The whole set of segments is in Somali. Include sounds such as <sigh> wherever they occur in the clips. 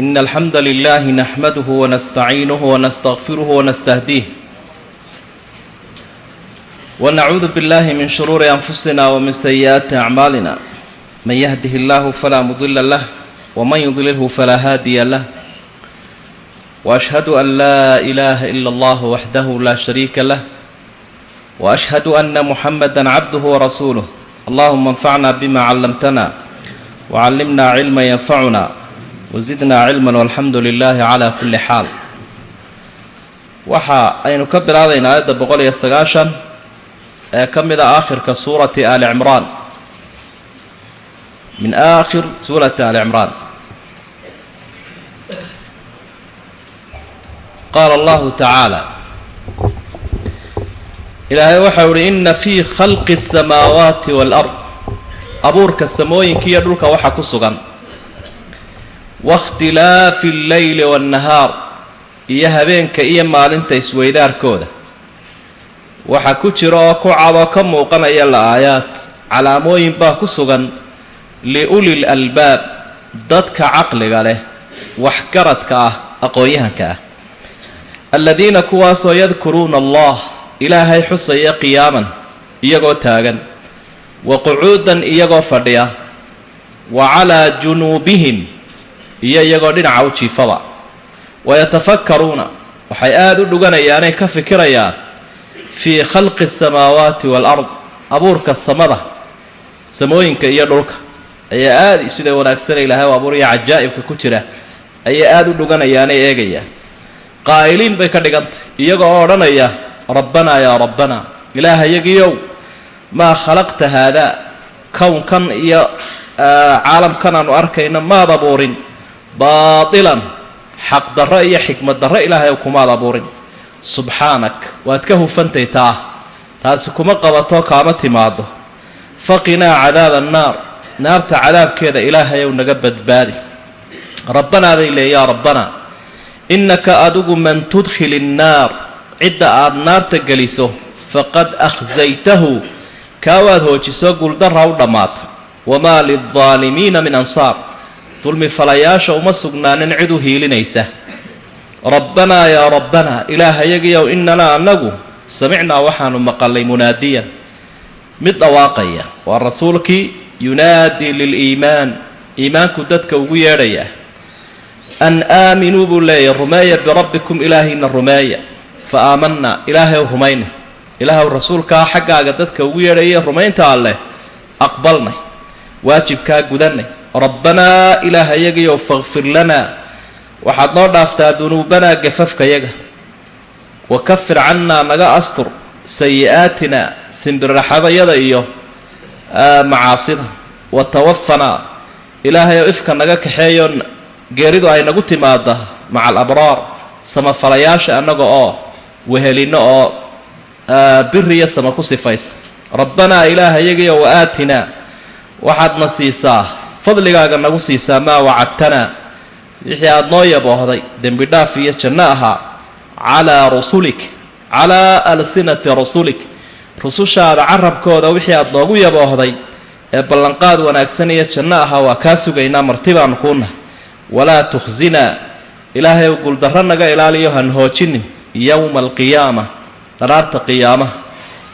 إن الحمد لله نحمده ونستعينه ونستغفره ونستهديه ونعوذ بالله من شرور أنفسنا ومن سيئات أعمالنا من يهده الله فلا مضل له ومن يضلله فلا هادي له وأشهد أن لا إله إلا الله وحده لا شريك له وأشهد أن محمدا عبده ورسوله اللهم انفعنا بما علمتنا وعلمنا علما ينفعنا wasidnaa cilman walxamdu lilaahi calaa kulli xaal. Waxa aynu ka bilaabaynaa aayadda boqol iyo sagaashan ee ka mid a aakhirka suurati aali cimraan. Min aakhir suurati aali cimraan. Qaala allahu tacaala ilaahay waxau uhi ina fii khalqi asamaawaati waalard abuurka samooyinka iyo dhulka waxa ku sugan wakhtilaafi alleyli waannahaar iyo habeenka iyo maalinta isweydaarkooda waxaa ku jira oo ku cadoo ka muuqanaya la-aayaad calaamooyin baa ku sugan liulil albaab dadka caqliga leh waxgaradka ah aqoon-yahanka ah aladiina kuwaasoo yadkuruuna allah ilaahay xusaya qiyaaman iyagoo taagan wa qucuudan iyagoo fadhiya wa calaa junuubihim iyo iyagoo dhinaca u jiifaba. Wayatafakkaruuna waxay aada u dhuganayaanay ka fikirayaan fii khalqi asamaawaati waalard abuurka samada samooyinka iyo dhulka. Ayaa aada sida wanaagsan ilaahay u abuuraya cajaa'ibka ku jira ayay aada u dhuganayaanay eegayaan. Qaa'iliin bay ka dhigantay iyaga oo odhanaya rabbanaa yaa rabbanaa ilaahayagiiow maa khalaqta haadaa kownkan iyo caalamkan aanu arkayna maad abuurin baatilan xaqdarro iyo xikmad darro ilaahay kumaad abuurin. Subxaanak waad ka hufantay taa. Taasi kuma qabato kaama timaado faqinaa cadaaba annaar naarta cadaabkeeda ilaahayow naga badbaadi. Rabbanaaday leey yaa rabbanaa innaka adigu man tudkhili innaar cidda aad naarta geliso faqad akhsaytahu kaa waad hoojiso guuldarra u dhammaata wamaa lildaalimiina min ansaar dulmi falayaasha uma sugnaanin cid u hiilinaysa. Rabbanaa yaa rabbanaa ilaahayagiyow inanaa annagu samicnaa waxaanu maqalay munaadiyan. Mid dhawaaqaya waa rasuulkii yunaadii liliimaan iimaanku dadka ugu yeedhaya. An aaminuu buu leeyahy rumeeya birabbikum ilaahayna rumeeya. Fa aamanaa ilaahay ow rumayna. Ilaahw rasuulkaa xaggaaga dadka ugu yeedhaya rumaynta alleh aqbalnay waajibkaa gudanay rabbanaa ilaahayagiyow fakfir lanaa waxaad noo dhaaftaa dunuubanaa gafafkayaga wa kafir cannaa naga astur sayi-aatina simbirraxadayada iyo macaasida. Wa tawafanaa ilaahayow ifka naga kaxeeyo geeridu ay nagu timaada maca alabraar samafalayaasha annaga oo wehelinno oo biri iyo sama ku sifaysa. Rabbanaa ilaahayagiyow wa aatinaa waxaadna siisaa fadligaaga nagu siisaa maa wacadtanaa. Wixii aada noo yaboohday dembi dhaaf iyo janno ahaa. Calaa rusulik calaa alsinati rasulik rusushaada carabkooda wixii aada noogu yaboohday ee ballanqaad wanaagsan iyo janno ahaa waa kaa sugaynaa martibaanu kuunahay walaa tukhsinaa ilaahay ow guuldarro naga ilaaliyo han hoojinin yowma alqiyaama dharaarta qiyaamaha.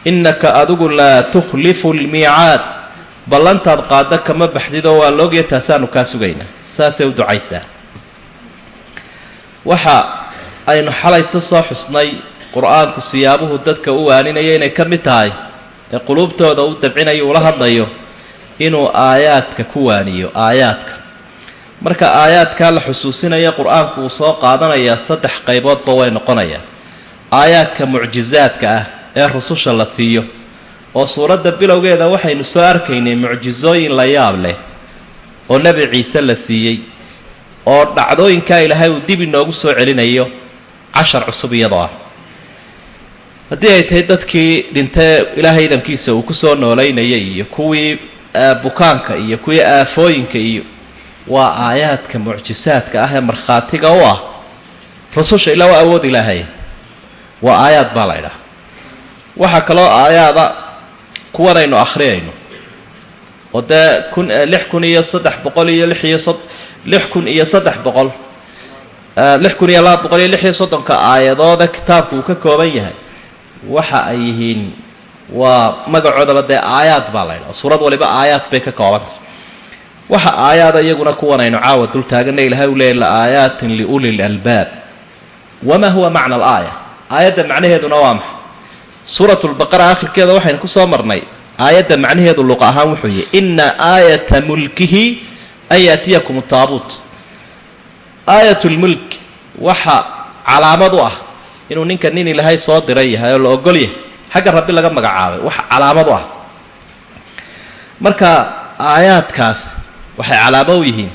Innaka adigu laa tukhlifu lmiicaad ballantaad qaada kama baxdidoo waa loogya taasaanu kaa sugaynaa. Saasay u ducaysaa waxa aynu xalayto soo xusnay qur'aanku siyaabuhu dadka u waaninaya inay ka mid tahay ee quluubtooda u dabcinayo ula hadlayo inuu aayaadka ku waaniyo aayaadka. Marka aayaadkaa la xusuusinaya qur'aanku uu soo qaadanayaa saddex qayboodba way noqonayaa aayaadka mucjisaadka ah ee rususha la siiyo oo suuradda bilowgeeda waxaynu soo arkaynay mucjisooyin la yaab leh oo nebi ciise la siiyey oo dhacdooyinkaa ilaahay uu dib inoogu soo celinayo cashar cusub iyadoo ah. Haddii ay tahay dadkii dhintee ilaahay idankiisa uu ku soo noolaynayay iyo kuwii bukaanka iyo kuwii aafooyinka iyo waa aayaadka mucjisaadka ah ee markhaatiga u ah rususha ilaa waa awood ilaahay. Waa aayaad baa la ydhaha waxaa kaloo aayaada kuwanaynu akhriyayno. Oo kun lix kun iyo saddex boqol iyo lix iyo sod lix kun iyo saddex boqol lix kun iyo laba boqol iyo lix iyo soddonka aayadooda kitaabku uu ka kooban yahay. Waxa ay yihiin waa magacoodaba dee aayaad baa la ydhaha suurad waliba aayaad bay ka koobantah waxa aayaada iyaguna kuwan aynu caawa dul taagana ilahay u leeyay la aayaatin liuli lalbaab wamaa huwa macna alaaya aayadda macnaheeduna waa maxay suurat lbaqara akhirkeeda waxaynu ku soo marnay. Aayadda macnaheedu luqa ahaan wuxuu yihi ina aayata mulkihi an yaatiyakum taabuut aayat lmulk waxa calaamad u ah inuu ninka nin ilaahay soo diray yahay oo la ogol yahay. Xagga rabbi laga magacaabay waxa calaamad u ah. Marka aayaadkaas waxay calaamo u yihiin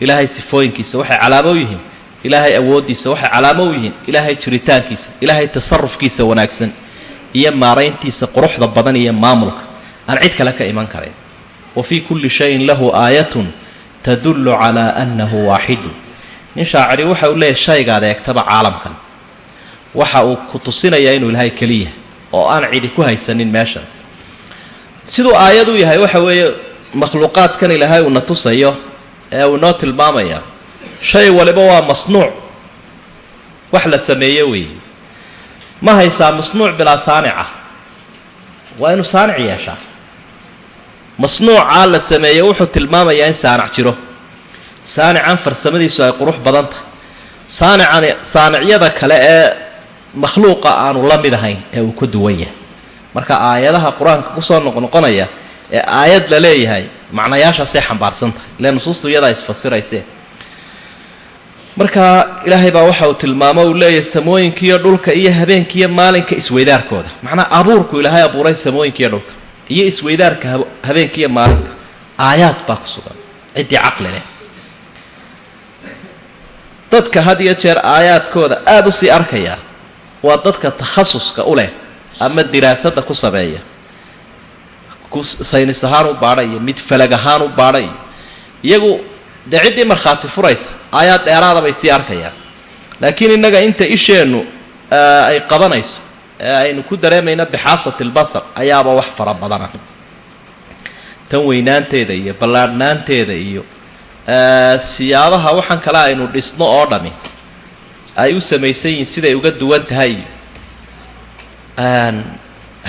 ilaahay sifooyinkiisa waxay calaamo u yihiin ilaahay awooddiisa waxay calaamo u yihiin ilaahay jiritaankiisa ilaahay tasarufkiisa wanaagsan iyo maarayntiisa quruxda badan iyo maamulka. Aan cid kale ka iman karayn wa fii kulli shayin lahu aayatun tadullu calaa annahu waaxidun nin shaaciri waxa uu leeyahy shaygaad eegtaba caalamkan. Waxa uu ku tusinayaa inuu ilaahay keliya oo aan cidi ku haysanin meeshan. Siduu aayad u yahay waxa weeye makhluuqaadkan ilaahay uuna tusayo ee uu inoo tilmaamaya shay waliba waa masnuuc. Wax la sameeye weeye ma haysaa masnuuc bilaa saanica waa inuu saanic yeeshaa. Masnuucaa la sameeye wuxuu tilmaamayaa in saanic jiro. Saanican farsamadiisu ay qurux badan tahay. Saanicani saanicyada kale ee makhluuqa aanu la mid ahayn ee uu ka duwan yahay. Marka aayadaha qur'aanka ku soo noqnoqonaya ee aayad la leeyahay macnayaashaasay xambaarsan tahay. Ile nusuustu iyadaa isfasiraysee marka ilaahay baa waxa uu tilmaamo uu leeyahay samooyinkiiyo dhulka iyo habeenkiiyo maalinka isweydaarkooda. Macnaa abuurku ilaahay abuuray samooyinkiiyo dhulka iyo isweydaarka habeenkiiyo maalinka. Aayaad baa ku sugan ciddii caqli leh. Dadka had iyo jeer aayaadkooda aada u arkaya waa dadka takhasuska u leh ama diraasadda ku sameeya. Ku saynis ahaan u baadhayo mid falag ahaan u baadhayo iyagu dee ciddii markhaati furaysa aayaad dheeraada bay sii arkayaan. Laakiin innaga inta isheennu ay qabanayso ee aynu ku dareemayno bixaasati lbasar ayaaba wax fara badana. Tan weynaanteeda iyo ballaadhnaanteeda iyo siyaabaha waxaan kale aynu dhisno oo dhami ay u samaysan yihiin siday uga duwan tahay.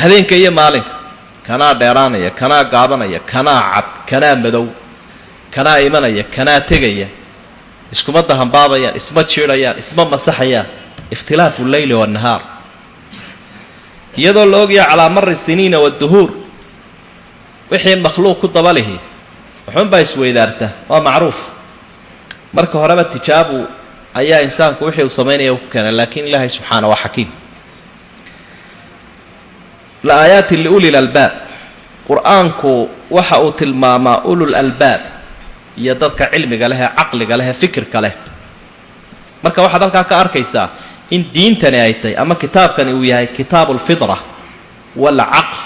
Habeenka iyo maalinka kanaa dheeraanaya kanaa gaabanaya kanaa cad kanaa madow kanaa imanaya kanaa tegaya iskuma dahanbaabayaan isma jiidhayaan isma masaxayaan ikhtilaafu lleyli waannahaar iyadoo la ogaya calaa mari siniina waduhuur wixii makhluuq ku dabalihi waxuunbaa isweydaarta waa macruuf. Marka horeba tijaabu ayaa insaanku wixii uu samaynaya ku keena laakiin ilaahay subxaana waa xakiim. La aayaatin liuli lalbaab qur'aanku waxa uu tilmaamaa ulul albaab iyo dadka cilmiga leh caqliga leh fikirka leh. Marka waxaad halkaa ka arkaysaa in diintani ay tahay ama kitaabkani uu yahay kitaabu lfitra walcaql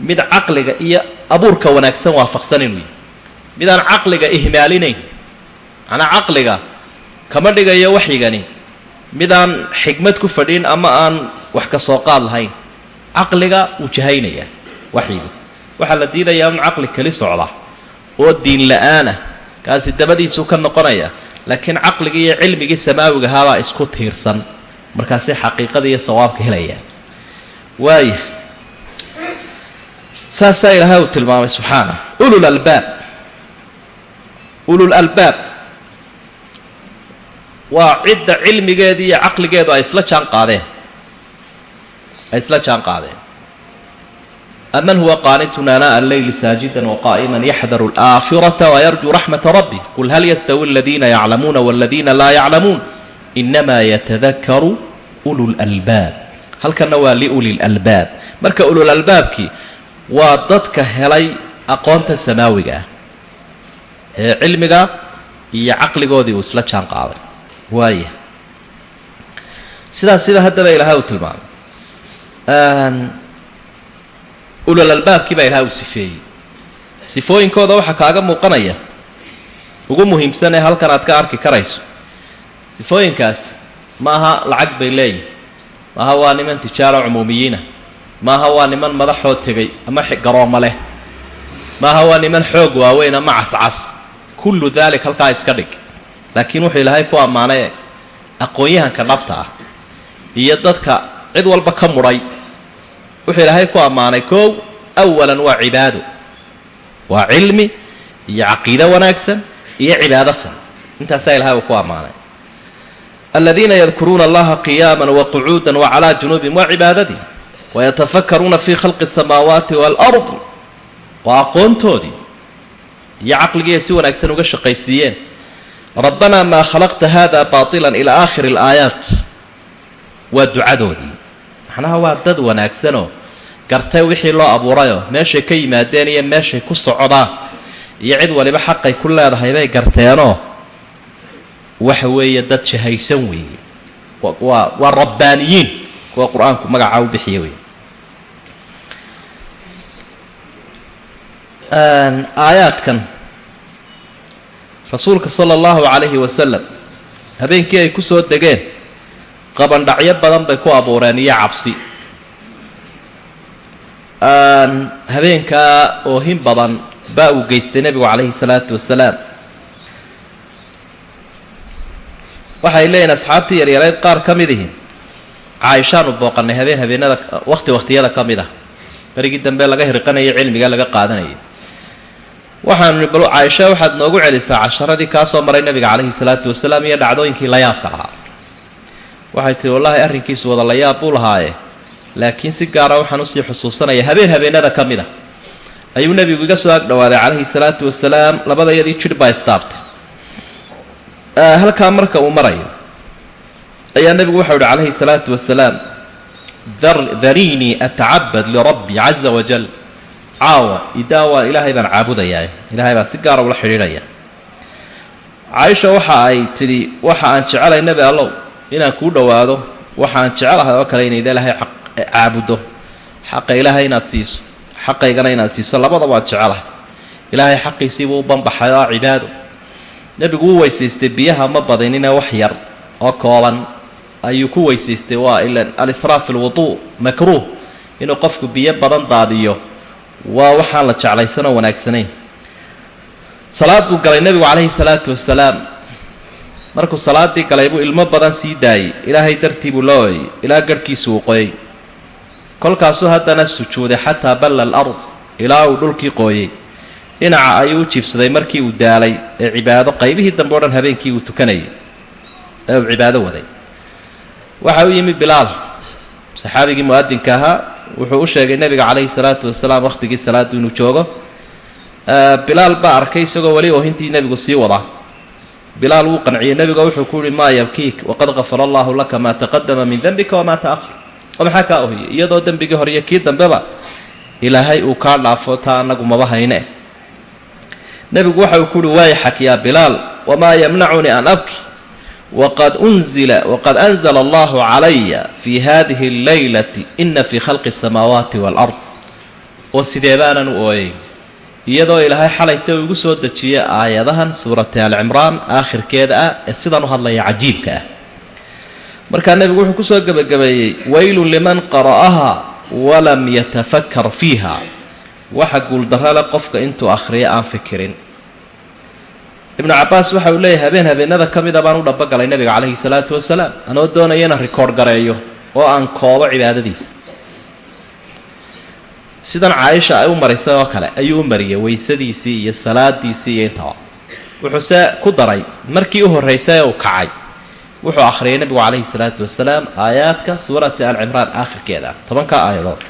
mid caqliga iyo abuurka wanaagsan waafaqsan inuu yahay midaan caqliga ihmaalinayn macnaa caqliga kama dhigayo waxyigani. Midaan xigmad ku fadhin ama aan wax ka soo qaad lahayn caqliga wuu jahaynaya waxyigu. Waxaa la diidayaa un caqli keli socda oo diin la'aanah kaasi dabadiisuu ka noqonaya. Laakiin caqligii iyo cilmigii samaawigahaabaa isku tiirsan. Markaasay xaqiiqada iyo sawaabka helayaan waaya saasaa ilaahay uu tilmaamay subxaana ulul albaab. Ulul albaab. Waa cidda cilmigeeda iyo caqligeedu ay isla jaan qaadeen. Ay isla jaan qaadeen aman huwa qaanitun anaa alleyli saajida waqaa'iman yaxdaru alaakhirata wayarjuu raxmata rabbi qul hal yastawi aladiina yaclamuuna waladiina laa yaclamuun inamaa yatadakaru ulul albaab halkanna waa liuli lalbaab marka ulul albaabkii waa dadka helay aqoonta samaawiga ah ee cilmiga iyo caqligoodii uu isla jaan qaaday waaya sidaas sida haddaba ilaahay uu tilmaamay ulul albaabkii baa ilahay uu sifeeyey. Sifooyinkooda waxaa kaaga muuqanaya. Ugu muhiimsan ee halkan aad ka arki karayso sifooyinkaas ma aha lacag bay leeyihiin maaha waa niman tijaaro cumuumiyiina. Maaha waa niman madaxoo tegay ama garooma leh. Maaha waa niman xoog waaweyn ama cascas. Kullu daalik halkaa iska dhig. Laakiin wuxuu ilaahay ku ammaanay aqoon-yahanka dhabta ah iyo dadka cid walba ka mudhay wuxuu ilaahay ku ammaanay koow awalan waa cibaado. Waa cilmi iyo caqiido wanaagsan iyo cibaado san. Intaasaa ilahay uu ku ammaanay. Aladiina yadkuruuna allaha qiyaama waqucuuda wacalaa junuubihim waa cibaadadii wayatafakaruuna fi khalqi asamaawaati waalard waa aqoontoodii iyo caqligiiay si wanaagsan uga shaqaysiiyeen. Rabbanaa maa khalaqta hada baطila ilaa aakhiri alaayaat waa ducadoodii. Macnaha waa dad wanaagsanoo gartay wixii loo abuurayoo meeshay ka yimaadeen iyo meeshay ku socdaan iyo cid waliba xaqay ku leedahay bay garteenoo waxa weeye dad jahaysan weeye. Waa waa rabbaaniyiin. Kuwa qur'aanku magacaa u bixiya wey aayaadkan. Rasuulka sala allahu calayhi wasalam habeenkii ay ku soo degeen. Qabandhacyo badan bay ku abuureen iyo cabsi habeenkaa oohin badan baa uu geystay nebigu calayhi salaatu wasalaam waxay leeyihiin asxaabtii yaryareyd qaar ka mid ihi caaishaanu booqannay habeen habeenada wakhti wakhtiyada ka mid ah. Berigii dambe laga hirqanayay cilmiga laga qaadanayay. Waxaanu bal caaisha waxaad noogu celisaa casharadii kaa soo maray nebiga calayhi salaatu wasalaam iyo dhacdooyinkii layaabka lahaa waxay tihi wallaahi arrinkiisu wada layaab buu lahaaye laakiin si gaara waxaan u sii xusuusanaya habeen habeenada ka mid a ayuu nebigu iga soo agdhowaaday calayhi salaatu wasalaam labadayadii jidh baa istaabtay. Halkaa marka uu marayo ayaa nebigu waxau ihi calayhi salaatu wasalaam dariinii atacabad lirabbi caza wajal caawa idaa waa ilaahay baan caabudayaa ilaahay baan si gaara ula xidhiidhaya caaisha waxa ay tidhi waxa aan jecelay nebi allow inaan kuu dhowaado waxa aan jecelahay oo kale inayd ilaahay caabuddo xaqa ilaahay inaad siiso xaqaygana inaad siiso. Labadaba waan jecelahay. Ilaahay xaqiisiibuu u banbaxay oo cibaado. Nebigu wuu weysaystay biyaha ma badinine wax yar oo kooban. Ayuu ku weysaystay waa ilan alisraaf fi lwuduu makruuh. Inuu qofku biyo badan daadiyo waa waxaan la jeclaysanoo wanaagsanayn. Salaad buu galay nebigu calayhi salaatu wasalaam. Markuu salaaddii galay buu ilmo badan sii daayey. Ilaahay dartii buu la ooyey ilaa garhkiisu uu qoyey kolkaasuu haddana sujuuday xataa balla al ard ilaa uu dhulkii qooyey. Dhinaca ayuu u jiifsaday markii uu daalay ee cibaado qaybihii dambe o dhan habeenkii uu tukanayay. Ee uu cibaado waday. Waxa u yimi bilaal saxaabigii mu'adinka ahaa wuxuu u sheegay nebiga calayhi salaatu wasalaam wakhtigii salaaddu inuu joogo. Bilaal baa arkay isagoo weli oohintii nebigu sii wadaa bilaal wuu qanciyey nebiga wuxuu ku yihi maa yabkiik waqad gafara allahu laka maa taqadama min dembika wamaa ta'ahar oo maxaa kaa ohiyey iyadoo dembigii hore iyo kii dambeba ilaahay uu kaa dhaafo taa annagu maba hayne. Nebigu waxa uu ku uhi wayxak yaa bilaal wamaa yamnacunii an abki? Waqad unzila waqad anzala allahu calaya fii hadihi alleylati ina fii khalqi asamaawaati waalard oo sidee baanan u ooyay iyadoo ilaahay xalayta igu soo dejiyey aayadahan suurati alcimraan aakhirkeeda ah ee sidan u hadlaya cajiibka ah markaa nebigu wuxuu ku soo gebagabeeyey waylun liman qara'aha walam yatafakar fiiha. Waxa guuldarro leh qofka intuu akhriyo aan fikirin. Ibnu cabaas waxa uu leeyahy habeen habeenada ka mida baan u dhabogalay nebiga calayhi salaatu wasalaam anoo doonaya inaan rikoodh gareeyo oo aan koobo cibaadadiisa. Sidan caaisha ay u marisay oo kale ayuu u mariyey weysadiisii iyo salaadiisii iyo intaba. Wuxuuse ku daray markii u horraysay ee uu kacay wuxuu akhriyay nebigu calayhi salaatu wasalaam aayaadka suurati alcimraan aakhirkeeda tobanka aayadood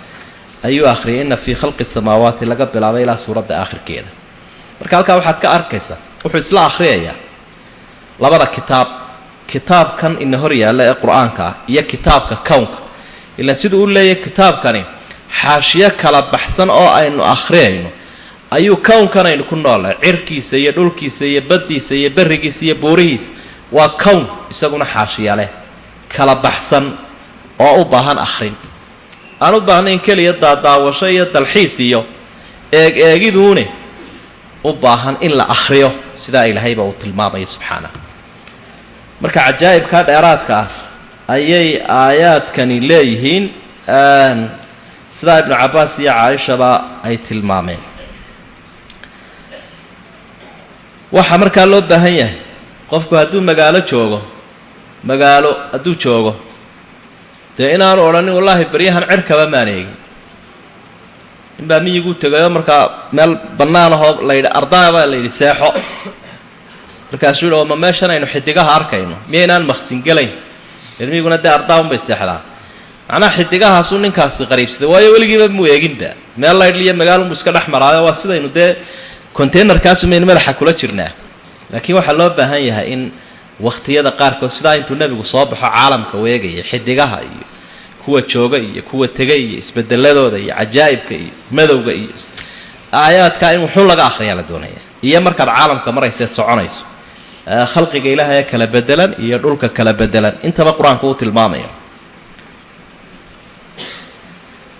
ayuu akhriyay ina fii khalqi samaawaati laga bilaabay ilaa suuradda aakhirkeeda. Marka halkaa waxaad ka arkaysaa wuxuu isla akhriyayaa labada kitaab kitaabkan ina hor yaalla ee qur'aanka ah iyo kitaabka kownka ilaan siduu u leeyahay kitaabkani xaashiyo kala baxsan oo aynu akhriyayno ayuu kownkan aynu ku noolnahay cirkiisa iyo dhulkiisa iyo baddiisa iyo berrigiisa iyo buurihiisa waa kown isaguna xaashiya leh. Kala baxsan oo u baahan akhrin. Aan u baahnayn keliya daadaawasho iyo dalxiis iyo eeg eegiduune u baahan in la akhriyo sidaa ilaahayba uu tilmaamaya subxaanah marka cajaa'ibka dheeraadka ah ayay aayaadkani leeyihiin sidaa ibnu cabbaas iyo caaishaba ay tilmaameen. Waxaa markaa loo baahan yahay qofku hadduu magaalo joogo magaalo hadduu joogo dee inaanu odhanin wallaahi baryahan cerkaba maan eegin. Inbaa miyiguu tegayo markaa meel bannaan ahoo layidhi ardaabaa layidhi seexo. Markaasuu yidhi oo ma meeshan aynu xidigaha arkayno miyaynaan maqsingelayn ilmiguna dee ardaa unbay seexdaa. Macnaha xidigahaasuu ninkaasi qariibsaday waayo weligiiba muu eeginba meel laydh iyo magaalunbu iska dhex maraayo waa sidaynu dee containerkaasumaynu madaxa kula jirnaa laakiin waxaa loo baahan yahay in wakhtiyada qaarkood sidaa intuu nebigu soo baxo caalamka weegaya xidigaha iyo kuwa jooga iyo kuwa tegay iyo isbedeladooda iyo cajaa'ibka iyo madowga iyo aayaadka in wuxuun laga akhriyaa la doonaya. Iyo markaad caalamka marayseed soconayso khalqiga ilaahaya kala bedelan iyo dhulka kala bedelan. Intaba qur'aanku uu tilmaamayo.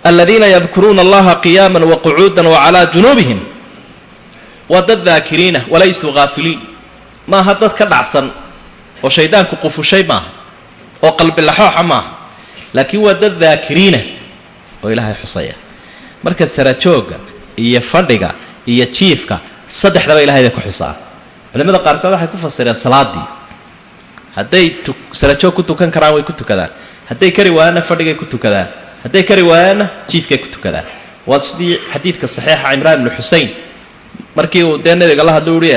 Aladiina yadkuruuna allaha qiyaama waqucuuda wacalaa junuubihim waa dad daakiriina walaysuu haafiliin maaha dad ka dhacsan oo shaydaanku qufushay maaha oo qalbilaxooxa maaha laakiin waa dad daakiriina oo ilaahay xusaya. Marka sarajooga iyo fadhiga iyo jiifka saddexdaba ilahay bay ku xusaan culimada qaarkood waxay ku fasireen salaadii. Hadday sarajoog ku tukan karaan way ku tukadaan. Hadday kari waayaanna fadhigay ku tukadaan. Hadday kari waayaanna jiifkay ku tukadaan. Waa sidii xadiidka saxiixa cimraan ibnu xusein markii uu dee nabiga la hadlo uhi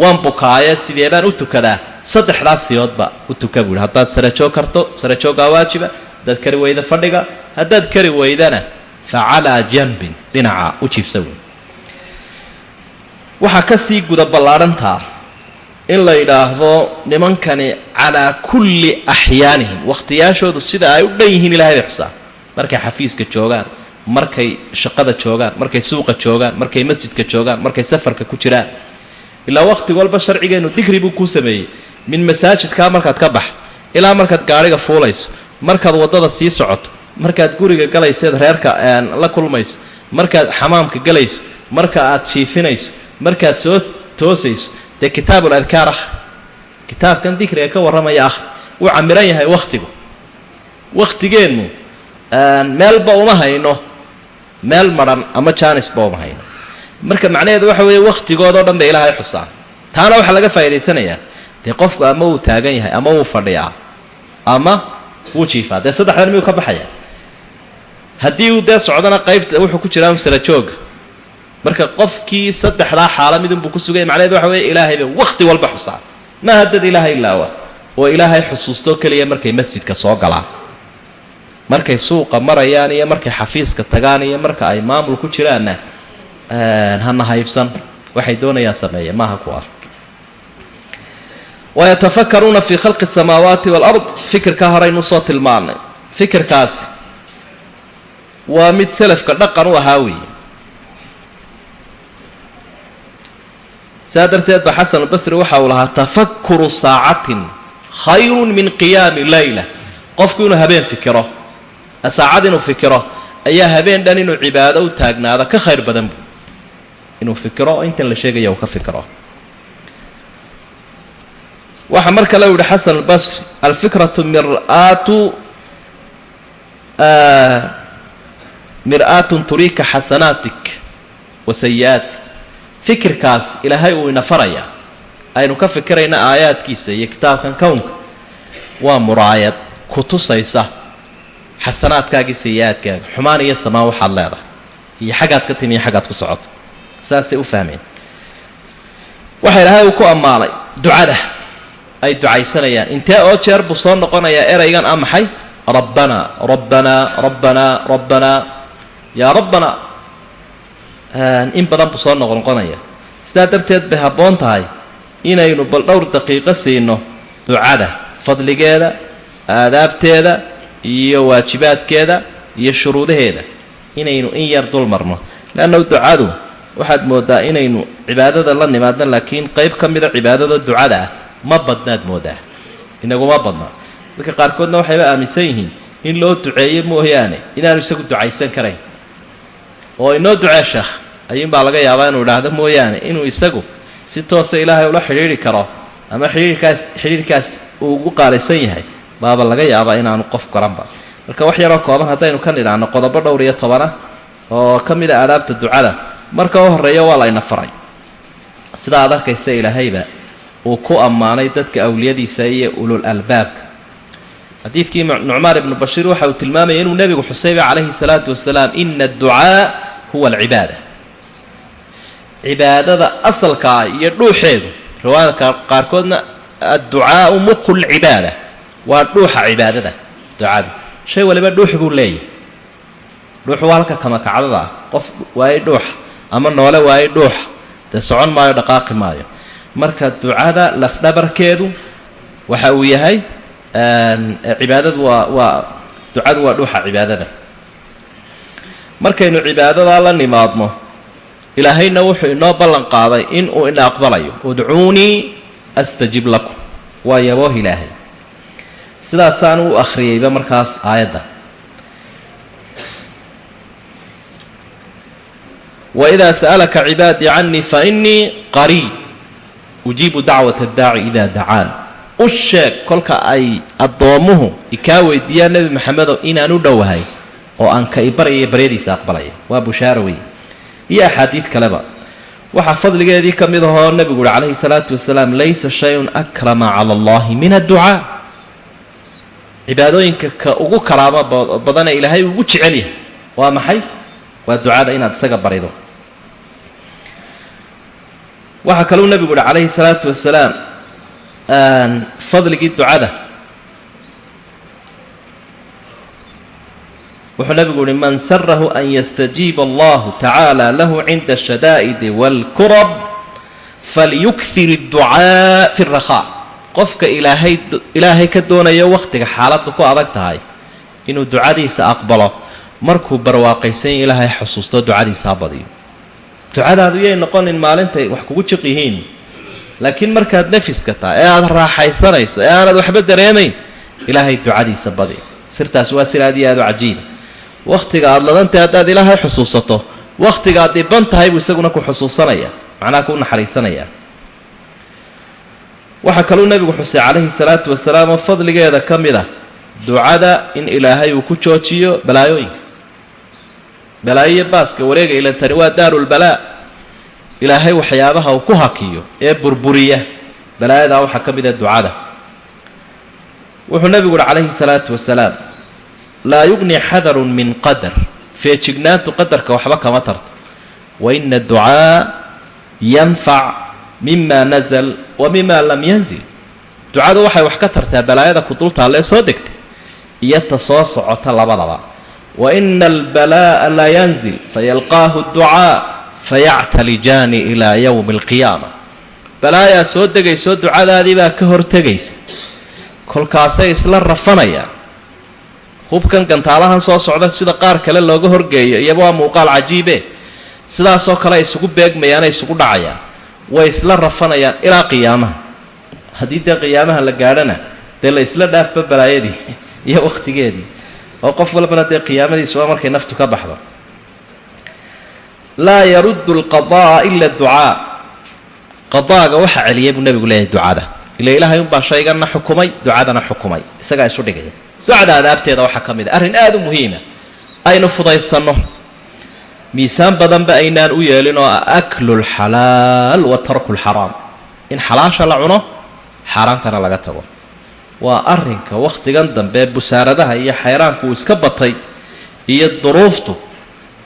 waan bukaaye sidee baan u tukadaa saddexdaas siyoodba u tuka buuhi haddaad sarajoog karto sarajoogaa waajiba haddaad kari weyda fadhiga haddaad kari weydana fa calaa jambin dhinaca u jiifsa wey waxaa ka sii guda ballaadhantaa in la yidhaahdo nimankani calaa kulli axyaanihim. Wakhtiyaashoodu sida ay u dhan yihiin ilahay bay xusaan markay xafiiska joogaan markay shaqada joogaan markay suuqa joogaan markay masjidka joogaan markay safarka ku jiraan ilaa wakhti walba sharcigeennu digri buu kuu sameeyey. Min masaajidkaa markaad ka baxdo ilaa markaad gaadhiga fuulayso markaad waddada sii socoto markaad guriga galayseed reerka la kulmayso markaad xamaamka galayso marka aad jiifinayso markaad soo toosayso dee kitaabul ah. Kitaabkan dikriga ka warramaya ah wuu camiran yahay wakhtigu wakhtigeennu meelba uma hayno meel madhan ama jaanisba uma hayno marka macnaheedu waxa weeye wakhtigoodao dhan bay ilaahay xusaan. Taana waxaa laga faa'idaysanayaa dee qofku ama wuu taagan yahay ama wuu fadhiyaa ama wuu jiifaa. Dee saddexdan miyuu ka baxaya haddii uu dee socdana qaybta wuxuu ku jiraa masala jooga marka qofkii saddexdaa xaala midunbuu ku sugaya macnaheedu waxa weeye ilaahay bay wakhti walba xusaan. Maaha dad ilaahay ilaawa oo ilaahay xusuustoo keliya markay masjidka soo galaan. Markay suuqa marayaan iyo markay xafiiska tagaan iyo marka ay maamul ku jiraanna hana haybsan waxay doonayaan sameeya. Maaha ku ar wayatafakaruuna fii khalqi samaawaati waalard fikirkaa horeynu soo tilmaanay. Fikirkaasi waa mid selafka dhaqan u ahaa weeye. Saa darteed ba xasan albasri waxa uu lahaa tafakuru saacatin khayru min qiyaami layla. Qofku inuu habeen fikiro saacad inuu fikiro ayaa habeen dhan inuu cibaado u taagnaado ka khayr badan bu inuu fikiro oo intan la sheegaya uu ka fikiro. Waxaa mar kale u yihi xasan albasri alfikratu miraatu mir-aatun turiika xasanaatik wa sayi-aatik fikirkaas ilaahay uu ina farayaa. Aynu ka fikirayna aayaadkiisa iyo kitaabkan kownka waa muraayad ku tusaysa xasanaadkaagii sayi-aadkaaga xumaan iyo samaan waxaad leedahay. Iyo xaggaad ka timi iyo xaggaad ku socoto saasay u fahmeen. Waxa ilaahay ku ammaanay ducada ay ducaysanayaan. Intee oo jeer buu soo noqonayaa eraygan ah maxay? Rabbanaa rabbanaa rabbanaa rabbanaa yaa rabbanaa in badan buu soo noqnoqonaya sidaa darteed bay habboon tahay inaynu bal dhowr daqiiqo siino ducada fadligeeda aadaabteeda iyo waajibaadkeeda iyo shuruudaheeda. Inaynu in yar dul marno. Leannahu ducadu waxaad moodaa inaynu cibaadada la nimaadno laakiin qayb ka mida cibaadada ducada ah ma badnaad moodaa. Inaguma badna. Dadka qaarkoodna waxayba aaminsan yihiin in loo duceeyo mooyaane inaanu isagu ducaysan karayn. Oo inoo ducee sheekh ayuunbaa laga yaabaa inuu idhaahdo mooyaane inuu isagu si toosa ilaahay ula xidhiidhi karo ama xidhiirkaas xidhiirkaas uu ugu qaalaysan yahay baaba laga yaabaa inaanu qof garanba. Marka wax yaroo kooban haddaynu ka nidhaahno qodobo dhowr iyo tobana oo ka mid a aadaabta ducada marka u horreeya waa layna faray. Sida aad arkaysa ilaahayba uu ku ammaanay dadka awliyadiisa iyo ulul albaabka. Xadiidkii nucmaan ibnu bashiir waxa uu tilmaamaya inuu nebigu xusayba calayhi salaatu wasalaam ina adducaa huwa alcibaada cibaadada asalkaa iyo dhuuxeedu riwaayadka qaarkoodna adducaau mukhu lcibaada waa dhuuxa cibaadada ducadu. Shay waliba dhuux buu leeyahy dhuuxu waa halka kamakacdada ah. Qof waaye dhuuxa ama noole waaye dhuuxa dee socon maayo dhaqaaqi maayo. Marka ducada lafdhabarkeedu waxa uu yahay cibaadadu waa waa ducadu waa dhuuxa cibaadada. Markaynu cibaadadaa la nimaadno ilaahayna wuxuu inoo ballan qaaday in uu ina aqbalayo. Udcuunii astajib lakum waa yabooh ilaahay. Sidaasaan u akhriyeyba markaas aayadda waidaa sa'alaka cibaadii canii fainii qariib ujiibu dacwata addaaci idaa dacaan u sheeg kolka ay addoommuhu ikaa weydiiyaan nebi maxamedow inaan u dhowahay oo aan ka ibaryayo baryadiisa aqbalaya. Waa bushaaro wey iyo axaadiid kaleba. Waxaa fadligeedii ka mid ahoo nebigu uhi calayhi salaatu wasalaam laysa shayun akrama cala allahi min adducaa cibaadooyinka ka ugu karaamo badane ilaahay ugu jecel yahay. Waa maxay? Waa ducada inaad isaga barido waxaa kaluu nebigu uhi calayhi salaatu wasalaam fadligii ducada. Wuxuu nebigu uhi man sarahu an yastajiiba allahu tacaala lahu cinda shadaa'idi waalkurab falyukthir adducaa fi rakhaa qofka ilaahay ilaahay ka doonayo wakhtiga xaaladdu ku adag tahay inuu ducadiisa aqbalo. Markuu barwaaqaysan ilaahay xusuusto ducadiisa ha badiyo ducadaadu yay noqonin maalintay wax kugu jiq yihiin. Laakiin markaad nafiska tahay ee aada raaxaysanayso ee aanad waxba dareemayn ilaahay ducadiisa badi. Sirtaas waa sir aad iyo aad u cajiiba wakhtiga aada ladantahay haddaad ilaahay xusuusato wakhtigaad dhiban tahay buu isaguna ku xusuusanaya macnaha ku naxariisanaya. Waxaa kaluu nebigu xusay calayhi salaatu wasalaam oo fadligeeda ka mid ah ducada in ilaahay uu ku joojiyo balaayooyinka balaayoiyo baaska wareega ilantani waa daarulbalaa ilaahay waxyaabaha uu ku hakiyo ee burburiya balaayadaa waxaa ka mid ah ducada. Wuxuu nebigu uhi calayhi salaatu wasalaam laa yugni xadarun min qadar. Feejignaantu qadarka waxba kama tarto. Wa ina ducaa yanfac mima nazal wa mima lam yanzil. Ducadu waxay wax ka tartaa balaayada kudultaalee soo degtay iyo ta soo socota labadaba wa ina albalaa'a la yanzil fayalqaahu ducaa fayactalijaani ilaa yowmi alqiyaama balaayaa soo degaysoo ducadaadii baa ka hortegaysa. kolkaasay isla rafanayaan. hubkan gantaalahan soo socda sida qaar kale looga horgeeyo iyaba waa muuqaal cajiibe. sidaasoo kale isugu beegmayaana isugu dhacayaan. way isla rafanayaan ilaa qiyaamaha. haddii dee qiyaamaha la gaadhana dee la isla dhaafba balaayadii <laughs> iyo wakhtigeedii oo qof walbana dee qiyaamadiisu waa markay naftu ka baxdo. Laa yaruddu alqada'a ila ducaa qadaaga waxa celiyay buu nebigu leeyahay ducada. Ila ilaahay unbaa shaygana xukumay ducadana xukumay. Isagaa isu dhigaya ducada adaabteeda waxaa ka mid a arrin aada u muhiima. Aynu fudaydsanno miisaan badanba aynaan u yeelin oo ah aklu lxalaal wa tarku lxaraam in xalaasha la cuno xaaraantana laga tago waa arrinka wakhtigan dambe busaaradaha iyo xayraanku uu iska batay iyo duruuftu.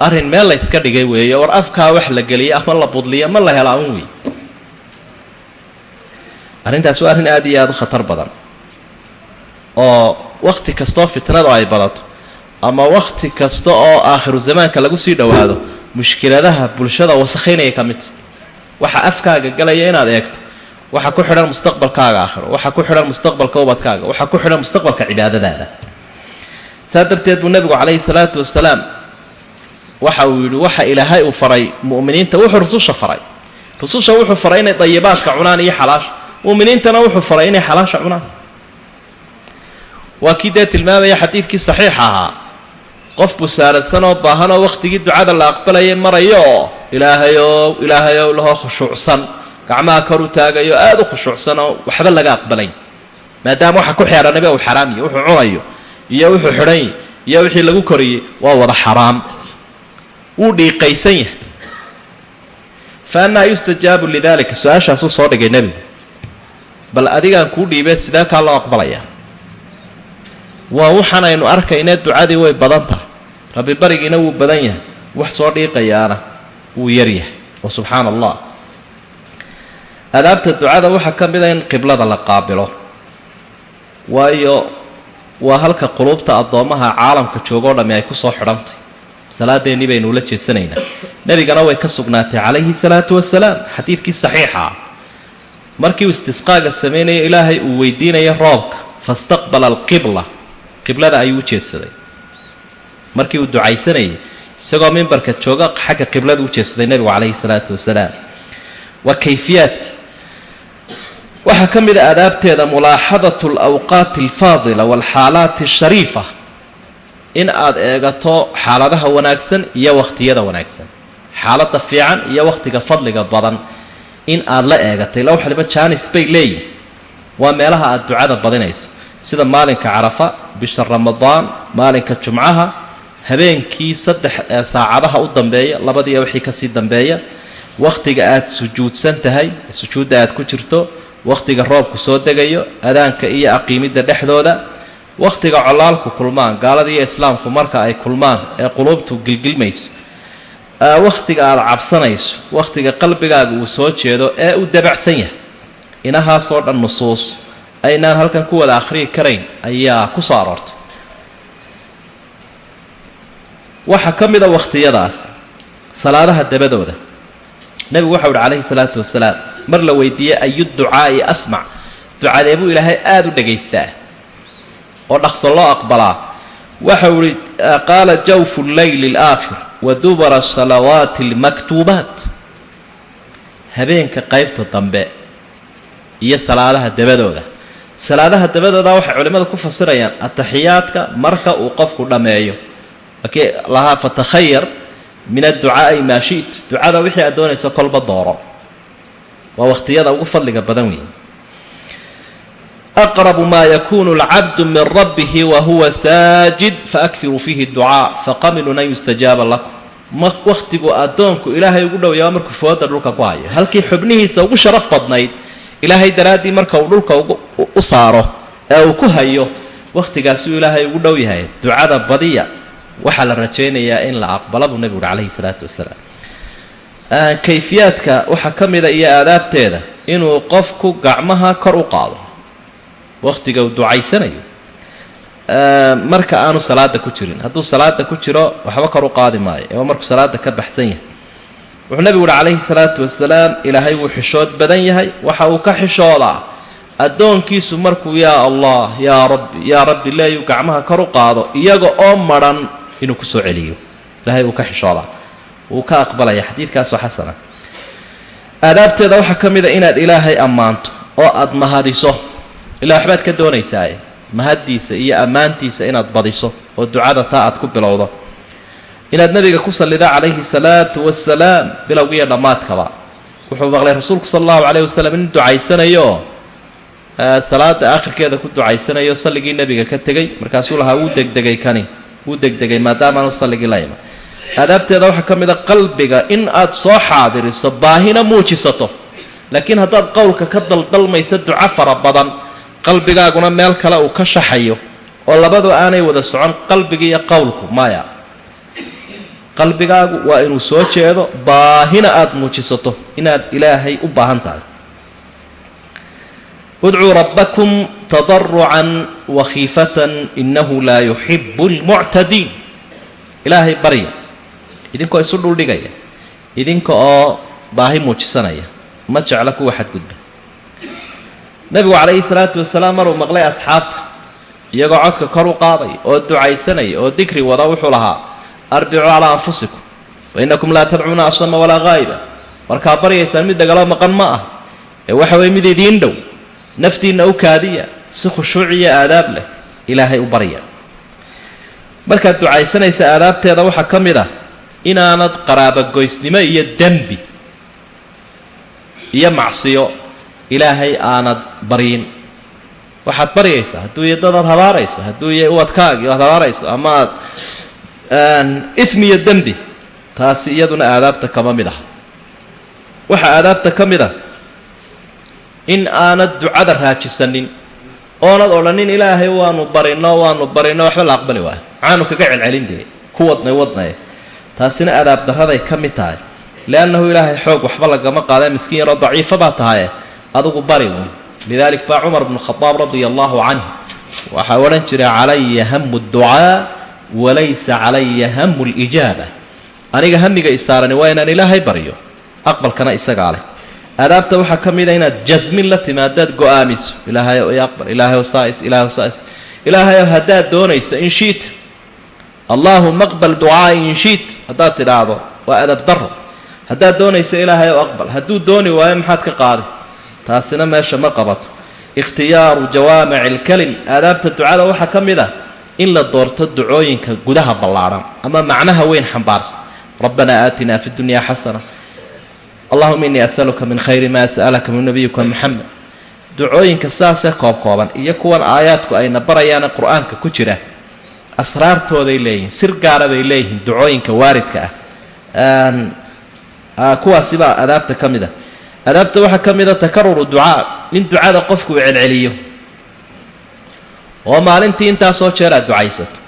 Arrin meel la yska dhigay weeye war afkaa wax la geliya ama la budliya ma la helaa un wey arrintaas waa arrin aada iyo aada u khatar badan. Oo wakhti kastoo fitnadu ay badato ama wakhti kasta oo aakhiru zamaanka lagu sii dhowaado mushkiladaha bulshada wasakhaynaya ka midta waxa afkaaga galaya inaad eegto waxa ku xidhan mustaqbalkaaga aakhiro. Waxa ku xidhan mustaqbalka ubadkaaga waxa ku xidhan mustaqbalka cibaadadaada. Saa darteed buu nebigu calayhi salaatu wasalaam waxa uu yidhi waxa ilaahay uu faray mu'miniinta wuxuu rususha faray. Rususha wuxuu faray inay dayibaadka cunaan iyo xalaasha. Mu'miniintana wuxuu faray inay xalaasha cunaan. Waa kii dee tilmaamaya xadiidkii saxiixa ahaa. Qof busaaradsan oo baahan oo wakhtigii ducada la aqbalayay marayo oo ilaahayow ilaahayow lahoo khushuucsan gacmaha kor u taagayo aada u khushuucsan waxba laga aqbalayn. Maadaama waxa ku xeedhanaba uu xaraamiyo wuxuu cunayo iyo wuxuu xidhany iyo wixii lagu koriyey waa wada xaraam. Wuu dhiiqaysan yahay. Fa annaa yustajaabu lidalika su'aashaasuu soo dhigay nebigu. Bal adigaan kuu dhiibee sidee kaa loo aqbalayaa? Waa waxaan aynu arkaynee ducadii way badan tahay. Rabbi barigiina wuu badan yahay wax soo dhiiqayaana wuu yaryahay oo subxaana allah adaabta ducada waxaa ka mid a in qiblada la qaabilo. Waayo waa halka quluubta addoommaha caalamka joogoo dhammi ay ku soo xidhantay. Salaadeennii baynu ula jeesanaynaa nebigana way ka sugnaatay calayhi salaatu wasalaam xadiidkii saxiixa. Ah markii uu istisqaaga samaynaya ilaahay uu weydiinaya roobka fastaqbala alqibla. Qiblada ayuu u jeedsaday. Markii uu ducaysanayay isagoo mimbarka jooga xagga qiblada u jeedsaday nebigu calayhi salaatu wasalaam waa kayfiyaadkii waxaa ka mid a aadaabteeda mulaaxadatu alawqaati alfaadila waalxaalaati ashariifa in aad eegato xaaladaha wanaagsan iyo wakhtiyada wanaagsan. Xaaladda fiican iyo wakhtiga fadliga badan in aad la eegatay. Ila waxaliba jaanis bay leeyihiin waa meelaha aad ducada badinayso. Sida maalinka carafa bisha ramadaan maalinka jumcaha habeenkii saddex saacadaha u dambeeya labadiiya wixii ka sii dambeeya. Wakhtiga aad sujuudsan tahay sujuudda aad ku jirto wakhtiga roobku soo degayo adaanka iyo aqiimidda dhexdooda wakhtiga colaalku kulmaan gaalada iyo islaamku marka ay kulmaan ee quluubtu gilgilmayso wakhtiga aada cabsanayso wakhtiga qalbigaaga uu soo jeedo ee uu dabacsan yahay. Inahaasoo dhan nusuus aynaan halkan ku wada akhriyi karayn ayaa ku soo aroortay. Waxaa ka mid a wakhtiyadaas salaadaha dabadooda nebigu waxau uhi calayhi salaatu wasalaam mar la weydiiyey ayu ducaa'i asmac ducadee buu ilaahay aada u dhagaystaa oo dhaqso loo aqbalaa. Waxau ihi qaala jawfu leyli alaakhir wa dubara salawaati almaktuubaat. Habeenka qaybta dambe iyo salaadaha dabadooda. Salaadaha dabadooda waxay culimmadu ku fasirayaan ataxiyaadka marka uu qofku dhammeeyo lakii lahaa fatakhayar min adducaa'i maa shi't ducada wixii aad doonayso kolba dooro waa wakhtiyada ugu fadliga badan weeye aqrabu maa yakunu alcabdu min rabbihi wa huwa saajid faakiruu fiihi ducaa faqaminun an yustajaaba lakum. Wakhtigu addoonku ilaahay ugu dhowyaa markuu fooda dhulka ku hayo. Halkii xubnihiisa ugu sharaf badnayd ilaahay daraaddii marka uu dhulka u saaro ee uu ku hayo wakhtigaasuu ilaahay ugu dhow yahay. Ducada badiya waxaa la rajaynayaa in la aqbala buu nebigu uhi calayhi salaatu wasalaam kayfiyaadka waxaa ka mida iyo aadaabteeda inuu qofku gacmaha kor u qaado. Wakhtiga uu ducaysanayo. Marka aanu salaada ku jirin. Hadduu salaada ku jiro waxba kor u qaadi maayo. Ee markuu salaada ka baxsan yahay. Wuxuu nebigu uhi calayhi salaatu wasalaam ilaahay wuu xishood badan yahay. Waxa uu ka xishoodaa. Addoonkiisu markuu yaa allah yaa rabbi yaa rabbi leeyuu gacmaha kor u qaado iyaga oo madhan inuu ku soo celiyo. Ilahay wuu ka xishoodaa wuu ka aqbalaya xadiidkaasoo xasana. Aadaabteeda waxaa ka mid a inaad ilaahay ammaanto oo aad mahadiso. Ilaa waxbaad ka doonaysaaye mahaddiisa iyo ammaantiisa inaad badiso oo ducada taa aad ku bilowdo. Inaad nabiga ku sallida calayhi salaatu wasalaam bilowgiiyo dhammaadkaba wuxuu maqlay rasuulku sala allahu calayh wasalam in ducaysanayo salaada aakhirkeeda ku ducaysanayo salligii nebiga ka tegey. Markaasuu lahaa wuu degdegay kani wuu degdegay maadaamaanu salligii la iman aadaabteeda waxaa ka mid a qalbiga in aad soo xaadiriso baahina muujisato. Laakiin haddaad qowlka ka daldalmaysa duco fara badan qalbigaaguna meel kale uu ka shaxayo oo labadu aanay wada socon qalbiga iyo qowlku maya qalbigaagu waa inuu soo jeedo baahina aada muujisato inaad ilaahay u baahan tahay. Udcuu rabbakum tadarucan wakhiifatan inahu laa yuxibu lmuctadiin ilaahay barya idinkoo isu dhuldhigaya idinka oo baahi muujisanaya. Ma jeclo kuwa xadgudba. Nebigu calayhi salaatu wasalaam maruu maqlay asxaabta iyagoo codka kor u qaadaya oo ducaysanaya oo dikri wada wuxuu lahaa arbicuu calaa anfusikum innakum laa tadcuuna asama walaa qaa'iba markaa baryaysaan mid dagalo maqan ma ah. Ee waxa weye mid idiin dhow. Naftiinna u kaadiya si khushuuciyo aadaab leh ilaahay u barya. Markaad ducaysanaysa aadaabteeda waxaa ka mid ah inaanad qaraabogoysnimo iyo dembi iyo macsiyo ilaahay aanad baryin waxaad baryaysaa hadduu iyo dadaad habaarayso hadduu iyo uwadkaagi aad habaarayso ama aad ismi iyo dembi taasi iyaduna aadaabta kama mid ah. Waxaa aadaabta ka mid ah in aanad ducada raajisanin oonad odhanin ilaahay waanu barino waanu barino waxba la aqbali waayo maxaanu kaga celcelin dee ku wadnay wadnaye taasina adaab darraday ka mid tahay. Liannahu ilaahay xoog waxba lagama qaada miskiin yaroo daciifa baa tahaye adugu bari weyn. Lidaalik baa cumar bnu khadaab radia allaahu canh waxaa odhan jiray calaya hamu ducaa walaysa calaya hamu lijaaba aniga hamiga isaarani waa inaan ilaahay baryo aqbalkana isagaa leh. Aadaabta waxaa ka mida inaad jasmin la timaadaad go'aamiso. Ilaahayow i aqbal ilaahayow saais ilaahayow saais. Ilaahayow haddaad doonaysa in shiita allaahuma aqbal ducaai in shiit. Haddaad tidhaahdo waa adab daro haddaad doonaysa ilaahayow aqbal. Hadduu dooni waayo maxaad ka qaaday taasina meesha ma qabato. Ikhtiyaaru jawaamici alkalim aadaabta ducada waxaa ka mid ah in la doorto ducooyinka gudaha ballaadhan ama macnaha weyn xambaarsan. Rabbanaa aatinaa fi dunyaa xasana allahuma innii asaluka min khayri maa sa'alaka min nabiyika moxamed ducooyinka sidaasee koob kooban iyo kuwan aayaadku ayna barayaana qur'aanka ku jira asraartooday leeyihiin sir gaara bay leeyihiin ducooyinka waaridka ah. Kuwaasibaa adaabta ka mid a adaabta waxaa ka mid a takaruru ducaa in ducada qofku uu celceliyo. Oo maalintii intaasoo jeer aad ducaysato.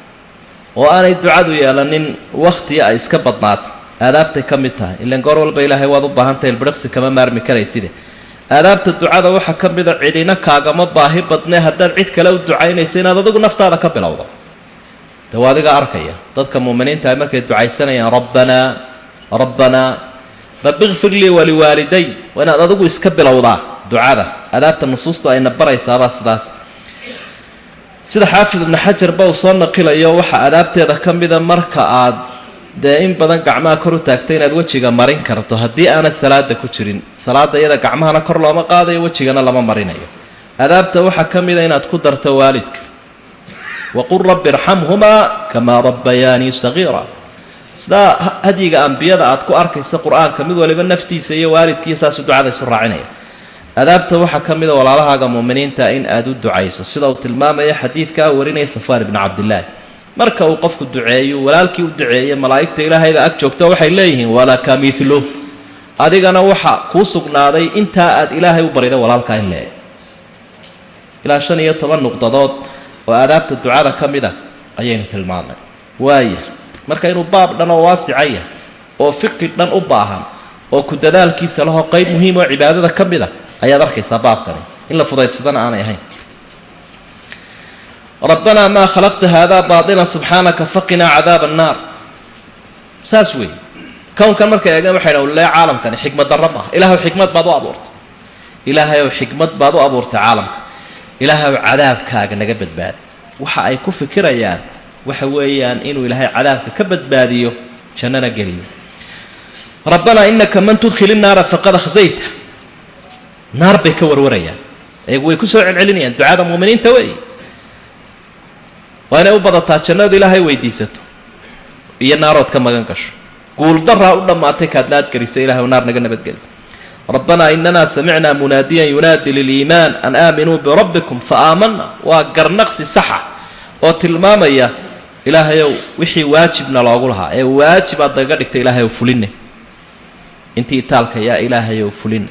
Oo aanay ducadu yeelanin wakhtiya ay iska badnaato. Aadaabtay ka mid tahay. Ilan goor walba ilaahay waad u baahantahay ilbiriqsi kama maarmi karayside. Aadaabta ducada waxaa ka mida cidhina kaagama baahi badnee haddaad cid kale u ducaynaysa inaad adigu naftaada ka bilowdo de waa adiga arkaya. Dadka muuminiintaah markay ducaysanayaan rabbanaa rabbanaa rabbi kfir lii waliwaaliday waa inaad adigu iska bilowdaa ducada. Adaabta nusuusta ayna baraysaabaa sidaas. Sida xaafid ibnu xajarba uu soo naqilayo waxaa adaabteeda ka mida marka aad dee in badan gacmaha kor u taagta inaad wejiga marin karto. Haddii aanad salaada ku jirin salaada iyada gacmahana kor looma qaadayo wejigana lama marinayo. Adaabta waxaa ka mida inaad ku darto waalidka waqul rabbi irxamhumaa kamaa rabbayaanii sagiira sidaa hadyiga ambiyada aad ku arkaysa qur'aanka mid waliba naftiisa iyo waalidkiiyo saasuu ducada isu raacinaya. Adaabta waxaa ka mida walaalahaaga muuminiinta in aad u ducayso sida uu tilmaamaya xadiidkaa warinaya safaan ibnu cabdilaahi marka uu qofku duceeyo walaalkii u duceeye malaa'igta ilaahayba ag joogto waxay leeyihiin walaka milu adigana waxa kuu sugnaaday intaa aad ilaahay u bariday walaalkaa in leeg. Ilaa shan iyo toban nuqdadood oo aadaabta ducada ka mid a ayaynu tilmaannay waaya marka inuu baab dhan oo waasicaya oo fiqi dhan u baahan oo ku dadaalkiisa lahoo qayb muhiim oo cibaadada ka mid a ayaad arkaysaa baabkani. In la fudaydsadana aanay ahayn. Rabbanaa maa khalaqta haadaa baatilan subxaanaka faqinaa cadaaba annaar. Saas weeye. Kownkan markay eegeen waxay dhan lee caalamkani xikmad darra maaha. Ilaahaw xikmad baad u abuurtay. Ilaahayow xikmad baad u abuurtay caalamka ilaahaw cadaabkaaga naga badbaadi. Waxa ay ku fikirayaan waxa weeyaan inuu ilaahay cadaabka ka badbaadiyo jannana geliyo. Rabbanaa inaka man tudkhil innaara faqad akhsayta naar bay ka warwarayaan. Way ku soo celcelinayaan ducada muuminiinta wey. Waa inay u badataa jannadu ilaahay weydiisato. Iyo naarood ka magan gasho. Guuldaraa u dhammaatay kaad naadgelisa ilahay naar naga nabadgeli rabbanaa inanaa samicnaa munaadiyan yunaadi liliimaan an aaminuu birabbikum fa aamanna waa garnaqsi saxa oo tilmaamaya ilaahayow wixii waajibna loogu lahaa. Ee waajib aad nagaga dhigtay ilaahayow fuline intii itaalka yaa ilaahayow fuline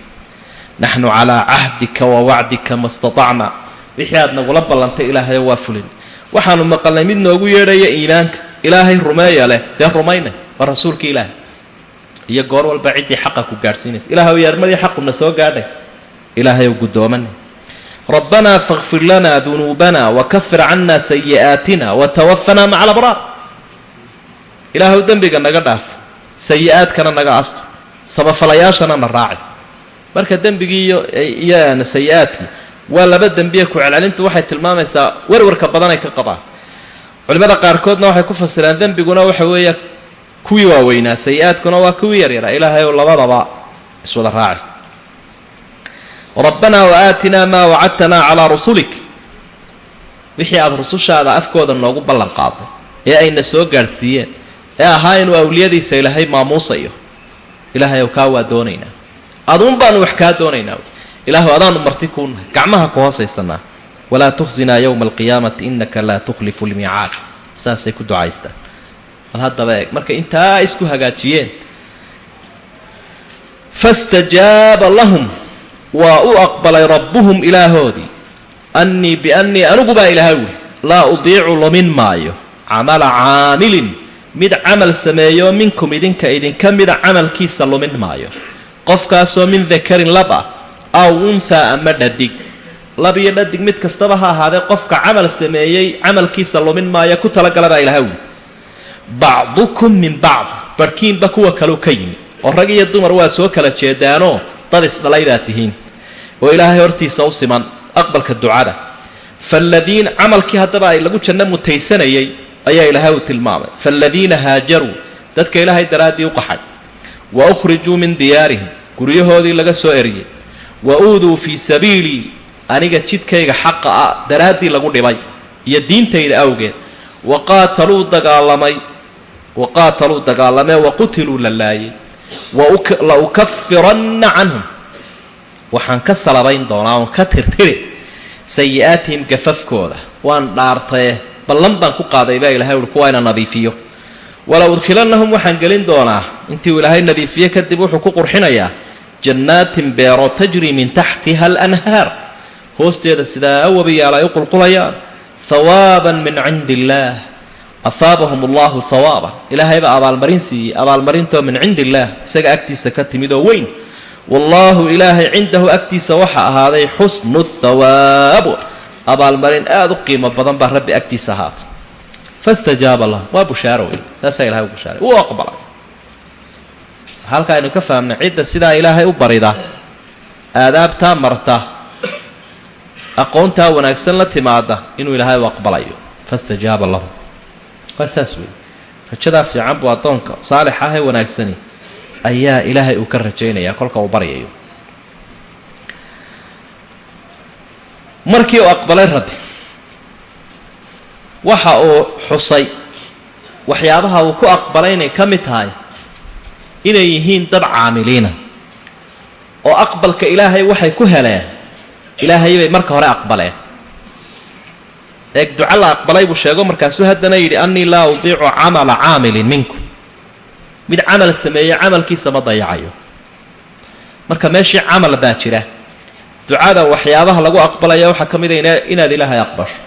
naxnu calaa cahdika wa wacdika ma statacna wixii aad nagula ballantay ilaahayow waa fulin waxaanu maqalnay mid noogu yeedhaya iimaanka. Ilaahay rumeeya leh. Dee rumaynay? Waa rasuulka ilaahay iyo goor walba ciddii xaqa ku gaadhsiinaysa. Ilahaw yeermadii xaquna soo gaadhay. Ilaahayow guddoomanay rabbanaa fakfir lanaa dunuubana wakafir cannaa sayi'aatina watawafanaa maca alabraar ilaahuw dembiga naga dhaaf. Sayi-aadkana naga asto. Samafalayaashana na raaci. Marka dembigii iyo sayi-aadkii waa laba dembiye ku celcelintu waxay tilmaamaysaa warwarka badan ay ka qabaan. Culimmada qaarkoodna waxay ku fasiraan dembiguna waxa weeye kuwii waaweynaa sayi-aadkuna waa kuwii yaryaraa ilaahayow labadaba iswada raaci. Rabbanaa wa aatinaa maa wacadtanaa calaa rusulik. Wixii aada rusushaada afkooda noogu ballan qaaday ee ayna soo gaadhsiiyeen ee ahaa inuu awliyadiisa ilaahay maamuusayo ilaahayow kaa waa doonaynaa aduun baanu wax kaa doonaynaa ilaahu adaanu marti kuu nahay. Gacmaha ku hoosaysanaa. Walaa tukhsinaa yowma alqiyaamati innaka laa tukhlifu lmiicaad. Saasay ku ducaystaan bal haddaba eeg markay intaa isku hagaajiyeen. Fastajaaba lahum. Waa u aqbalay rabbuhum ilaahoodii. Annii biannii anigu baa ilaahay wuli laa udiicu lumin maayo. Camala caamilin. Mid camal sameeyo minkum idinka idinka mida camalkiisa lumin maayo. Qofkaasoo min dakarin lab ah aw unthaa ama dhadig. Lab iyo dhadig mid kastaba ha ahaadee qofka camal sameeyey camalkiisa lumin maayo ku talagala baa ilahay wuli bacdukum min bacd barhkiinba kuwa kaleu ka yimi. Oo rag iyo dumar waa soo kala jeedaanoo dad isdhalay baad tihiin. Oo ilaahay hortiisa u siman aqbalka ducada. Faaladiina camalkii haddaba ay lagu janno mutaysanayay ayaa ilaahay uu tilmaamay. Faaladiina haajaruu dadka ilaahay daraaddii u qaxay. Wa ukhrijuu min diyaarihim guryahoodii laga soo eriyey. Wa uuduu fii sabiilii aniga jidkayga xaqa ah daraaddii lagu dhibay iyo diintayda awgeed. Wa qaataluu dagaalamay wa qaataluu dagaalamee wa qutiluu la laayay la ukafiranna canhum waxaan ka salabayn doonaa oon ka tirtiri sayi-aatihim gafafkooda waan dhaartaye ballan baan ku qaaday baa ilahay uhi kuwa ina nadiifiyo wala udkhilannahum waxaan gelin doonaa intii uu ilaahay nadiifiye kadib wuxuu ku qurxinayaa jannaatin beero tajri min taxtiha alanhaar hoosteeda sidaa ay u qulqulayaan min cindi illaah ahaabahum allahu hawaaban ilaahayba abaalmarin siiyey abaalmarintoo min cindi illaah isaga agtiisa ka timid oo weyn wallaahu ilaahay cindahu agtiisa waxa ahaaday xusnu thawaabu abaalmarin aada u qiimo badan baa rabbi agtiisa ahaatay fastajaaba lahu waa bushaaro wey saasaa ilahay u bushaaray wuu aqbalay halka aynu ka fahamnay cidda sidaa ilaahay u barida aadaabtaa marta aqoontaa wanaagsan la timaada inuu ilaahay u aqbalayo fastajaaba lahu waa saas wey rajadaa fiican buu addoonka saalix ah ee wanaagsani. Ayaa ilaahay uu ka rajaynayaa kolka uu baryayo. Markii uu aqbalay rabbi waxa uu xusay. Waxyaabaha uu ku aqbalay inay ka mid tahay inay yihiin dad caamiliina. Oo aqbalka ilaahay waxay ku heleen. Ilaahay bay marka hore aqbaleen eeg duco la aqbalay buu sheego markaasuu haddana yidhi annii laa udiicu camala caamilin minkum mid camal sameeye camalkiisa ma dayacayo. Marka meeshii camal baa jira. Ducada waxyaabaha lagu aqbalaya waxaa ka mid a inaad ilaahay aqbasho.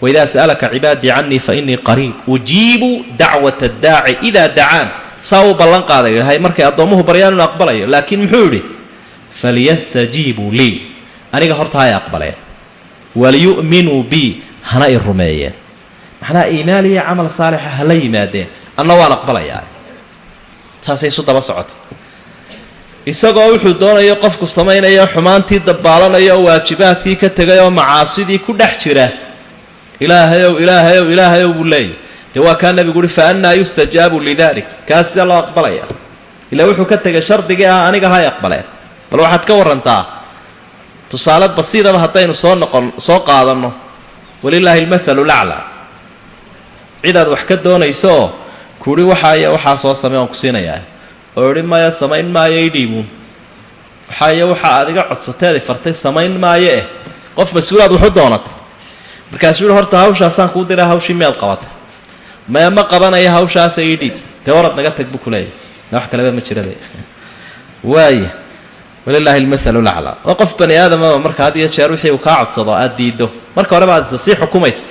Waidaa sa'alaka cibaadii canii fa innii qariib. Ujiibu dacwata addaaci idaa dacaan. Saa uu ballan qaaday ilahay markay addoommuhu baryaan inu aqbalayo laakiin muxuu yidhi falyastajiibuu lii. Aniga horta hay aqbaleen waliyu'minuu bii hana i rumeeyeen. Macnaha iimaan iyo camal saalixa hala yimaadeen. Anna waan aqbalayaa. Taasay isu daba socota isagoo wuxuu doonayo qofku samaynayo xumaantii dabbaalanayo oo waajibaadkii ka tegay oo macaasidii ku dhex jira. Ilaahayow ilaahayow ilaahayow buu leeyahy dee waa kaa nabigu uhi fa yustajaabu lidalik. Kaa sida loo aqbalaya ilaa wuxuu ka tegay shardigii ah aniga hay aqbaleen. Bal waxaad ka warantaa tusaale basiidaba haddaynu soo noqon soo qaadanno walilaahi almathalu laclaa cidaad wax ka doonayso oo kuuhi waxaaya waxaa soo samey aan ku siinayaa. Oo idhi maya samayn maayo idhiibuun waxaaya waxa aad iga codsateedi fartay samayn maayo eh. Qof mas'uulaad waxu doonatay. Markaasuu yihi horta hawshaasaan kuu diraa hawshii miyaad qabatay? Maya ma qabanaya hawshaasa ii dhiib dee warad naga tag buu kuleeyahy wax kaleba ma jirabe <laughs> waaya walilaahi almathalu laclaa waa qof bani aadamaba marka had iyo jeer wixii uu kaa codsado aad diiddo. Marka horeba aad sii xukumaysa.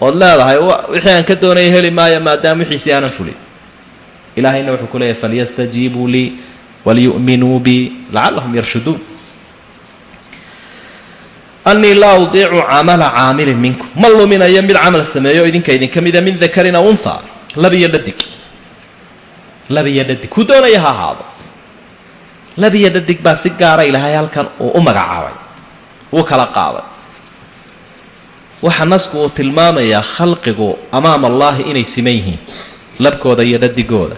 Ood leedahay wixii aan ka doonaya heli maayo maadaama wixiisii aanan fulin. Ilaahayna wuxuu ku leeyahy falyastajiibuu lii waliyu'minuu bii lacallahum yarshuduun. Annii laa udiicu camala caamilin minkum ma luminayo mid camal sameeyo idinka idinka min dakarin aw unha labiyo dhadig. Labiyo dhadig. Kuu doonaya ha ahaado labiyo dhadig baa si gaara ilaahay halkan uu u magacaabay wuu kala qaaday. Waxa nasku uu tilmaamayaa khalqigu amaama allaahi inay siman yihiin labkooda iyo dhadigooda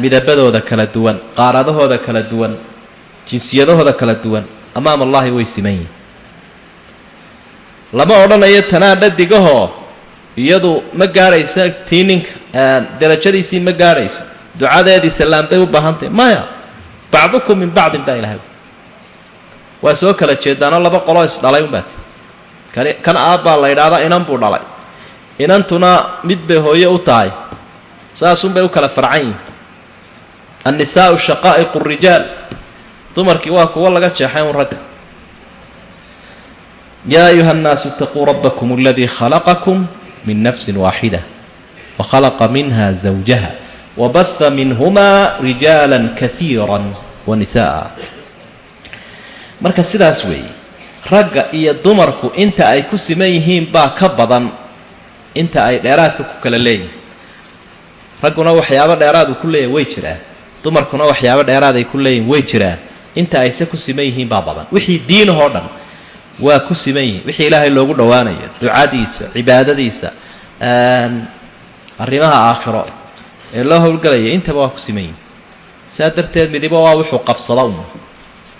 midabadooda kala duwan qaaradahooda kala duwan jinsiyadahooda kala duwan amaama allaahi way siman yihiin. Lama odhanayo tanaa dhadigahoo iyadu ma gaadhaysa tii ninka darajadiisii ma gaadhayso ducadeedii sallaam bay u baahantahy maya bacdukum min bacdin baa ilahay waa soo kala jeedaanoo laba qoloo isdhalay unbaati kan aabbaa la yidhaahdaa inan buu dhalay. Inantuna mid bay hooye u tahay. Saasunbay u kala farcan yihiin annisaa'u shaqaa'iqu rijaal. Dumarkii waa kuwo laga jeexay un ragga. Yaa ayuha annaasu itaquu rabbakum aladii khalaqakum min nafsin waaxida wa khalaqa minha zawjaha minhumaa rijaala kaiira wa nisa'a marka sidaas weeye ragga iyo dumarku inta ay ku siman yihiin baa ka badan inta ay dheeraadka ku kala leeyihiin ragguna waxyaabo dheeraadu ku leeyahin way jiraan dumarkuna waxyaabo dheeraad ay ku leeyihiin way jiraan inta ayse ku siman yihiin baa badan wixii diinahoo dhan waa ku siman yihiin wixii ilaahay loogu dhowaanayo ducadiisa cibaadadiisa arrimaha aakhiro ee loo howlgelaya intaba waa ku siman yihiin saa darteed midibo waa wuxuu qabsado un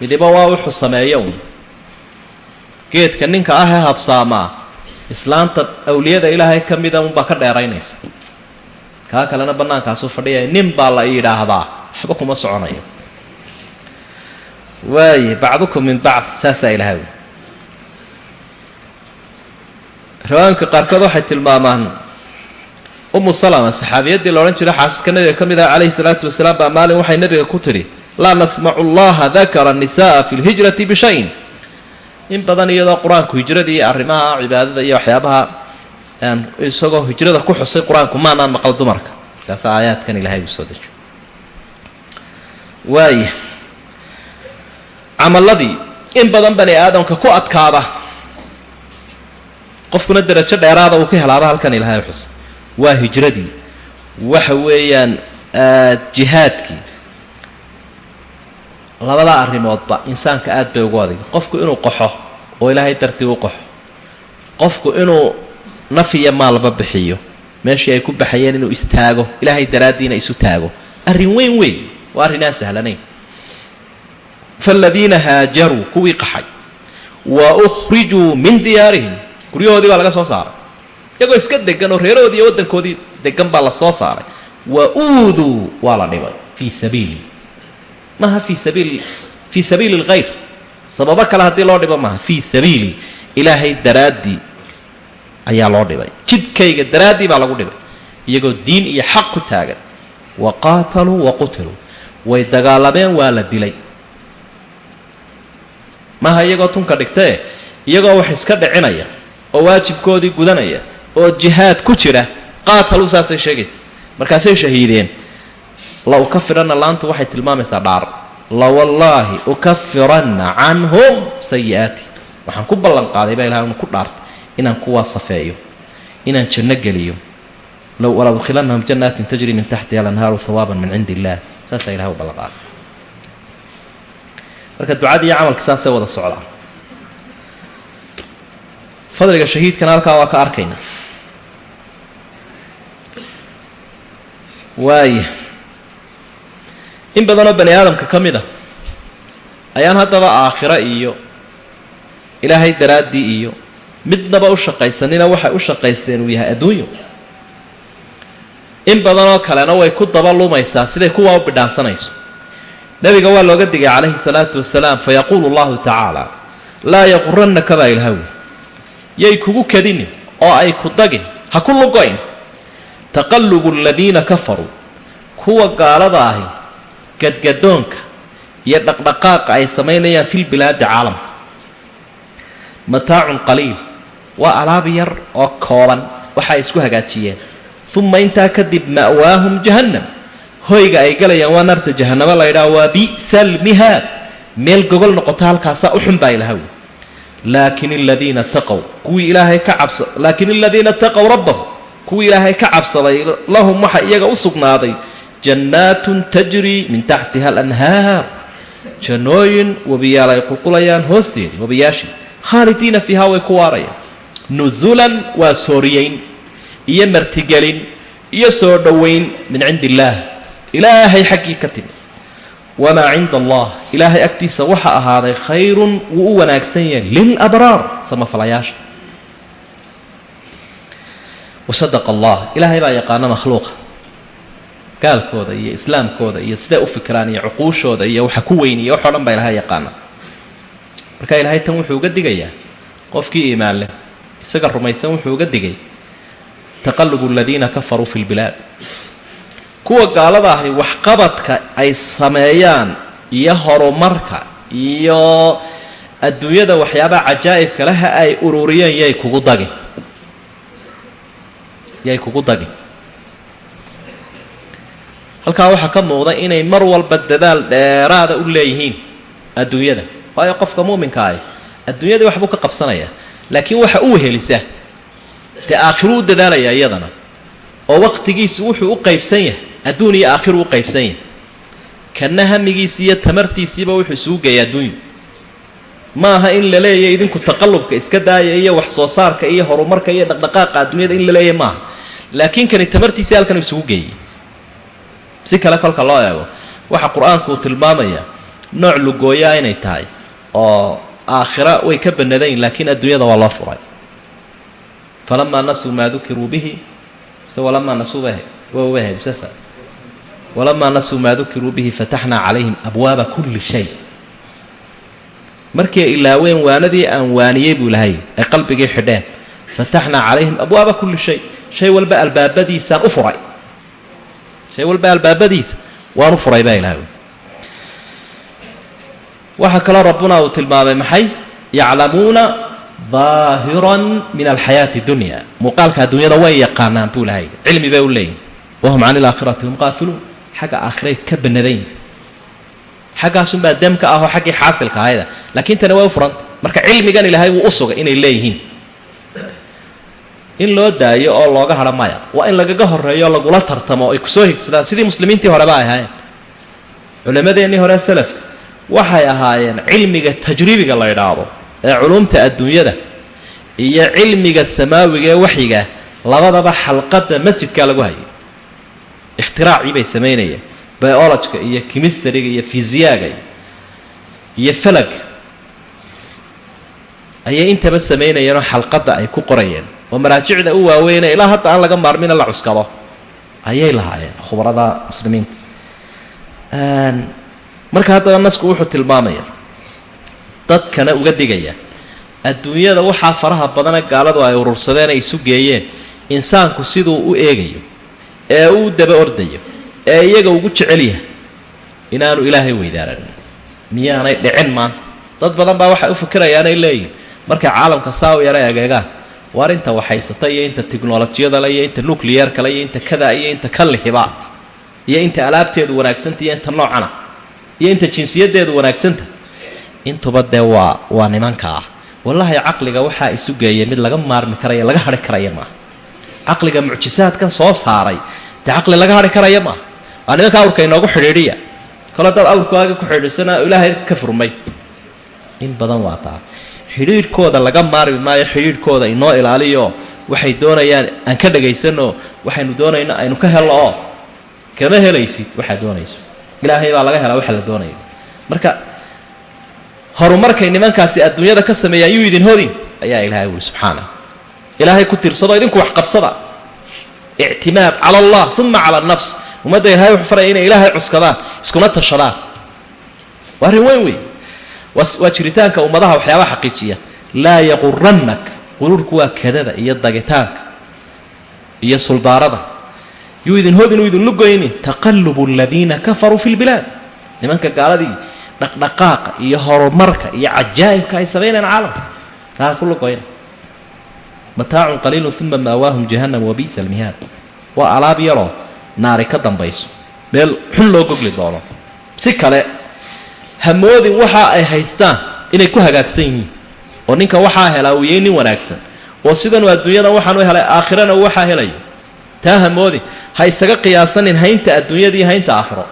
midibo waa wuxuu sameeyo un geedka ninka ah ee habsaamaa islaanta awliyada ilaahay ka mida unbaa ka dheeraynaysa. Kaa kalena bannaankaasuu fadhiyaya nin baa la yidhaahdaa waxba kuma soconayo. Waaye bacdukum min bacd saasaa ilahay riwaayinka qaarkood waxay tilmaamaan umu salama saxaabiyaddii la odhan jiray xaasiska nabiga ka mid ah calayhi salaatu wasalaam baa maalin waxay nabiga ku tidhi laa nasmacu allaha dakara nisa'a fi lhijrati bishayin in badan iyadoo qur'aanku hijradii arrimaha cibaadada iyo waxyaabaha isagoo hijrada ku xusay qur'aanku maanaan maqal dumarka. Markaasa aayaadkan ilahay uu soo dejiyo. Waaya camaladii in badan bani aadamka ku adkaada. Qofkuna derajo dheeraada uu ka helaaba halkan ilahay xusay waa hijradii. Waxa weeyaan jihaadkii. Labada arrimoodba insaanka aad bay ugu adag. Qofku inuu qaxo oo ilaahay dartii u qaxo qofku inuu naf iyo maalba bixiyo. Meeshii ay ku baxayeen inuu istaago. Ilaahay daraaddiina isu taago. Arrin weyn weyn. Waa arrinaan sahlanayn. Faaladiina haajaruu kuwii qaxay. Wa ukhrijuu min diyaarihim. Guryahoodii baa laga soo saaray iyagoo iska degan oo reerahoodii iyo waddankoodii degan baa la soo saaray. Wa uuduu waa la dhibay fii sabiili. Maaha fii sabiil fii sabiili alkhayr sababo kale haddii loo dhibo maaha fii sabiili. Ilaahay daraaddii ayaa loo dhibay. Jidkayga daraaddii baa lagu dhibay. Iyagoo diin iyo xaq ku taagan. Wa qaataluu wa qutiluu. Way dagaalameen waa la dilay. Maaha iyagoo tunka dhigtee? Iyagoo wax iska dhicinaya oo waajibkoodii gudanaya oo jihaad ku jira qaataluu saasay sheegaysa. Markaasay shahiideen la ukafiranna laantu waxay tilmaamaysaa dhaar. La wallaahi ukafiranna canhum sayi-aati. Waxaan ku ballan qaaday baa ilahay unu ku dhaartay inaan kuwaa safeeyo inaan janno geliyo. Low wala udkhilannahum jannaatin tajri min taxtiha alanhaaru hawaaban min cindi illaah saasaa ilahay u ballan qaaday marka ducadii iyo camalka saasay wada socdaa fadliga shahiidkana halkaa waa ka arkayna waaya in badanoo bani aadamka ka mid a ayaan haddaba aakhiro iyo ilaahay daraaddii iyo midnaba u shaqaysanina waxay u shaqaysteen uu yahay adduunyo. In badanoo kalena way ku daba lumaysaa siday kuwaa u bidhaansanayso. Nebiga waa looga digay calayhi salaatu wasalaam fayaquulu allahu tacaala laa yaqurannaka baa ilhawi yay kugu kadinin oo ay ku dagin ha ku lugoyn taqallubu aladiina kafaruu kuwa gaalada ahi gadgadoonka iyo dhaqdhaqaaqa ay samaynayaan fil bilaadi caalamka. Mataacun qaliil waa alaab yar oo kooban waxa ay isku hagaajiyeen. Uma intaa kadib ma'waahum jahannam hoyga ay galayaan waa naarta jahanamo la ydhaha waa bi'sa almihaad meel gogol noqota halkaasaa u xun baa ilahawi laakin aladiina taqow kuwii ilaahay ka cabsa laakin aladiina taqow rabbahum kuwii ilaahay ka cabsaday lahum waxa iyaga u sugnaaday. Jannaatun tajrii min taxtiha alanhaar. Jannooyin webiyaal ay qulqulayaan hoosteedii webiyaashii khaalidiina fiihaa way ku waarayaan. Nusulan waa sooriyeyn iyo martigelin iyo soo dhowayn min cindi illaah ilaahay xaggii ka timi wamaa cinda allah ilaahay agtiisa waxa ahaaday khayrun wuu u wanaagsan yahay lilabraar samafalayaasha wasadaqa allah. Ilaahay baa yaqaana makhluuqa. Gaalkooda iyo islaamkooda iyo siday u fikiraan iyo cuquushooda iyo waxa ku weyniya waxoo dhan baa ilahay yaqaana. Marka ilaahay tan wuxuu uga digayaa qofkii iimaan leh isaga rumaysan wuxuu uga digay taqalubu aladiina kafaruu fi lbilaad kuwa gaalada ahi waxqabadka ay sameeyaan iyo horumarka iyo adduunyada waxyaabaha cajaa'ibka leha ay ururiyeen yay kugu dagin yay kugu dagin halkaa waxaa ka muuqda inay mar walba dadaal dheeraada u leeyihiin adduunyada. Waayo qofka muuminka ahi adduunyadii waxbuu ka qabsanayaa laakiin waxa u wehelisa dee aakhiru u dadaalaya iyadana oo waqtigiisu wuxuu u qaybsan yahay adduun iyo aakhiru u qaybsan yahay. Kana hamigiisi iyo tamartiisiiba wuxuu isugu geeya adduunyu ma in la leeyahy idinku taqallubka iska daaya iyo wax soo saarka iyo horumarka iyo dhaqdhaqaaqa adduunyada in la leeyahy maaha. Laakiin kani tamartiisii halkan isugu geeyey si kale kolka loo eego waxa qur'aanku uu tilmaamayaa nooc lugooyaa inay tahay oo aakhira way ka banadayn laakiin adduunyada waa loo furay. Falamaa nasuu maa dukiruu bihi mise walamaa nasuu bah wah msasa walamaa nasuu maa dukiruu bihi fataxnaa calayhim abwaaba kulli shay markii ay ilaaween waanadii aan waaniyey buu lahay ay qalbigii xidheen. Fataxnaa calayhim abwaaba kulli shay. Shay walba albaabadiisaan u furay. Shay walba albaabadiisa waan u furay baa ilahay waxaa kaloo rabbuna uu tilmaamay maxay? Yaclamuuna daahiran min alxayaati dunya. Muuqaalka adduunyada way yaqaanaan buu lahay cilmi bay u leeyihiin wahum can ilaakhirati hum qaafiluun xagga aakhiray ka banadan yihiin xaggaasunbaa demka ahoo xaggii xaasilka ahayda laakiin tani way u furanta marka cilmigan ilaahay wuu u sugay inay leeyihiin. In loo daayo oo looga hadho maya. Waa in lagaga horeeyo lagula tartamo. Ay ku soo higsadaan sidii muslimiintii horeba ay ahaayeen. Culimmadeennii hore salafka waxay ahaayeen cilmiga tajribiga la ydhaahdo ee culumta adduunyada iyo cilmiga samaawiga ee waxyiga labadaba xalqadda masjidkaa lagu hayay. Ikhtiraacii bay samaynayeen biologka iyo kimistariga iyo fisiyaga iyo falaga ayay intaba samaynayeenoo xalqadda ay ku qorayeen oo maraajicda u waaweyne ilaa hadda aan laga maarmina la cuskado. Ayay lahaayeen khubarada muslimiinta. Marka haddaba nasku wuxuu tilmaamaya dadkana uga digaya adduunyada waxaa faraha badana gaaladu ay urursadeen ay isu geeyeen insaanku siduu u eegayo ee uu daba ordayo ee iyaga ugu jecel yahay inaanu ilaahay weydaaran miyaanay dhicin maanta dad badan baa waxay u fikirayaanay leeyihiin markay caalamka saa u yara egeegaan waar inta waxhaysata iyo inta tiknolojiyadale iyo inta nucliyerkale iyo inta kada iyo inta kallihiba iyo inta alaabteedu wanaagsanta iyo inta noocana iyo inta jinsiyaddeedu wanaagsanta intuba dee waa waa nimanka ah. Wallaahi caqliga waxaa isu geeyay mid laga maarmi karaya laga hadhi karaya maaha caqliga mucjisaadkan soo saaray dee caqli laga hadhi karaya maaha nimanka awrka inoogu xidhiidhiya. Kole dad awrkaaga ku xidhiidhsana ilaahay ka furmay. In badan waa taa. Xidhiidhkooda laga maarmi maayo xidhiidhkooda inoo ilaaliyo. Waxay doonayaan aan ka dhagaysanoo waxaynu doonayno aynu ka helno. Oo kama helaysid waxaad doonayso. Ilaahay baa laga helaa waxa la doonayo. Marka horumarkay nimankaasi adduunyada ka sameeyaan yuu idin hodin ayaa ilaahay wuli subxaanah ilaahay ku tirsado idinku wax qabsada. Ictimaad cala allah uma cala nafs ummadda ilahay wuxuu faraya inay ilaahay cuskadaan iskuna tashadaan waa arrin weyn wey waa jiritaanka ummadaha waxyaabaha xaqiijiya. Laa yaqurannak quruurku waa kadada iyo dagitaanka iyo suldaarada yuu idin hodin uu idin lugoynin taqalubu aladiina kafaruu fi lbilaad nimanka gaaladii dhaqdhaqaaqa iyo horumarka iyo cajaa'ibka ay samaynayaan caalamka. Taa ku lugoyna mataacun qaliilun uma maawaahum jahannam wabi'sa almihaad waa alaab yaroo naari ka dambayso. Meel xun loo gogli doono. Si kale hamoodin waxa ay haystaan inay ku hagaagsan yihiin. Oo ninka waxaa helaa yahay nin wanaagsan. Oo sidanuu adduunyadan waxaan u helay aakhirana waxaa helayo taa hamoodin ha isaga qiyaasanin haynta adduunyadii haynta aakhiro.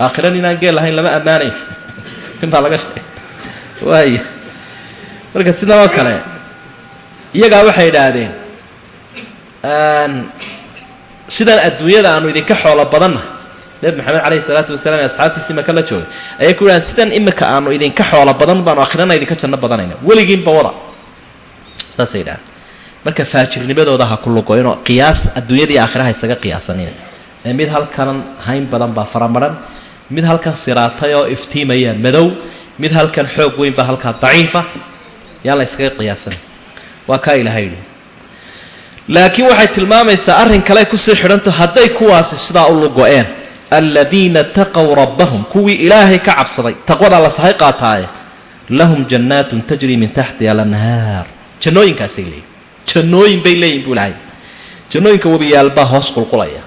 Aakhiran inaan geel lahayn lama ammaanayo <laughs> inbaa laga sheegay. Waaya marka sidan oo kale iyagaa waxay idhaahdeen sidan adduunyada aanu idinka xoolo badanna nebi maxamed caleyhi salaatu wasalaam ee asxaabtiisii maka la joogay ayay ku idhahdeen sidan imika aanu idinka xoolo badan baanu akhirana idinka janno badanayna. Weligiinba wada. Saasay idhahdeen marka faajirnimadooda ha ku lugoynoo qiyaas adduunyadii aakhiraha isaga qiyaasanina ee mid halkan hayn badan baa faramaran mid halkan siraatay oo iftiimaya madow mid halkan xoog weyn baa halkaa daciifa yaan la yskaga qiyaasanin. Waa kaa ilahay yidhi laakiin waxay tilmaamaysaa arrin kale ku sii xidhanto hadday kuwaasi sidaa u lugo-een aladiina taqow rabbahum kuwii ilaahay ka cabsaday taqwadaa la sahay qaataaye lahum jannaatun tajri min taxtiha alanhaar. Jannooyinkaasay leeyihiin jannooyin bay leeyihiin buu ilahay jannooyinka webiyaalbaa hoos qulqulaya.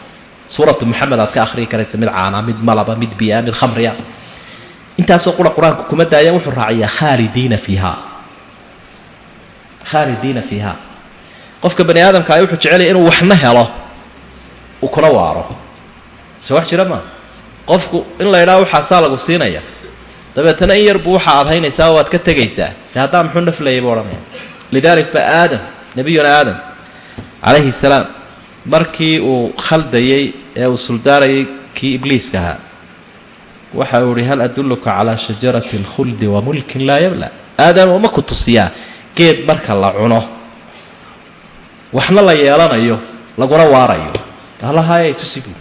Suuratu maxamed aad ka akhriyi karaysa mid caana mid malaba mid biyaa mid khamriya. Intaasoo qura qur'aanku kuma daaya wuxuu raaciyaa khaalidiina fiiha khaalidiina fiiha qofka bani aadamka ay wuxuu jecelaya inuu waxna helo uu kula waaro. Se wax jira maa qofku in la idhaha waxaasaa lagu siinaya. Dabeetana in yarbu waxa aad haynaysaa waad ka tegaysaa. De haddaa muxuu naflayay buu odhanaya lidaalik ba aadam nebiyuna aadam calayhi salaam markii uu khaldayey ee uu suldaarayay kii ibliiska ahaa. Waxa uu ihi hal adulluka calaa shajarati alkhuldi wa mulkin laa yabla. Aadam uma ku tusiyaa geed marka la cuno waxna la yeelanayo laguna waarayo. Allahayay tusi buu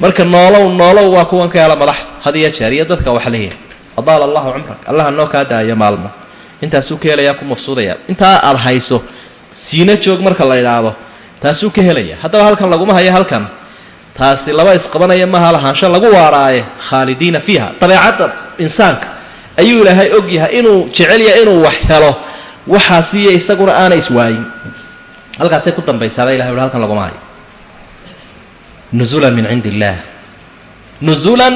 marka noolow noolow waa kuwan ka hela madaxda jeer iyo dadka wax leeyahay adaala allahu cumrak allaha noo kaa daayo maalmo. Intaasuu ka helayaa ku mafsuudaya. Intaa aada hayso siina joog marka la idhaahdo taasuu ka helaya. Haddaba halkan laguma hayo halkan. Taasi laba isqabanaya maaha lahaansho lagu waaraaye khaalidiina fiiha. Dabeecadda insaanka ayuu ilaahay og yahay inuu jecelya inuu wax helo waxaasiiyo isaguna aana iswaayin halkaasay ku dambaysaaba ilahay halkan laguma hayo. Nuzulan min cindi illaah nuzulan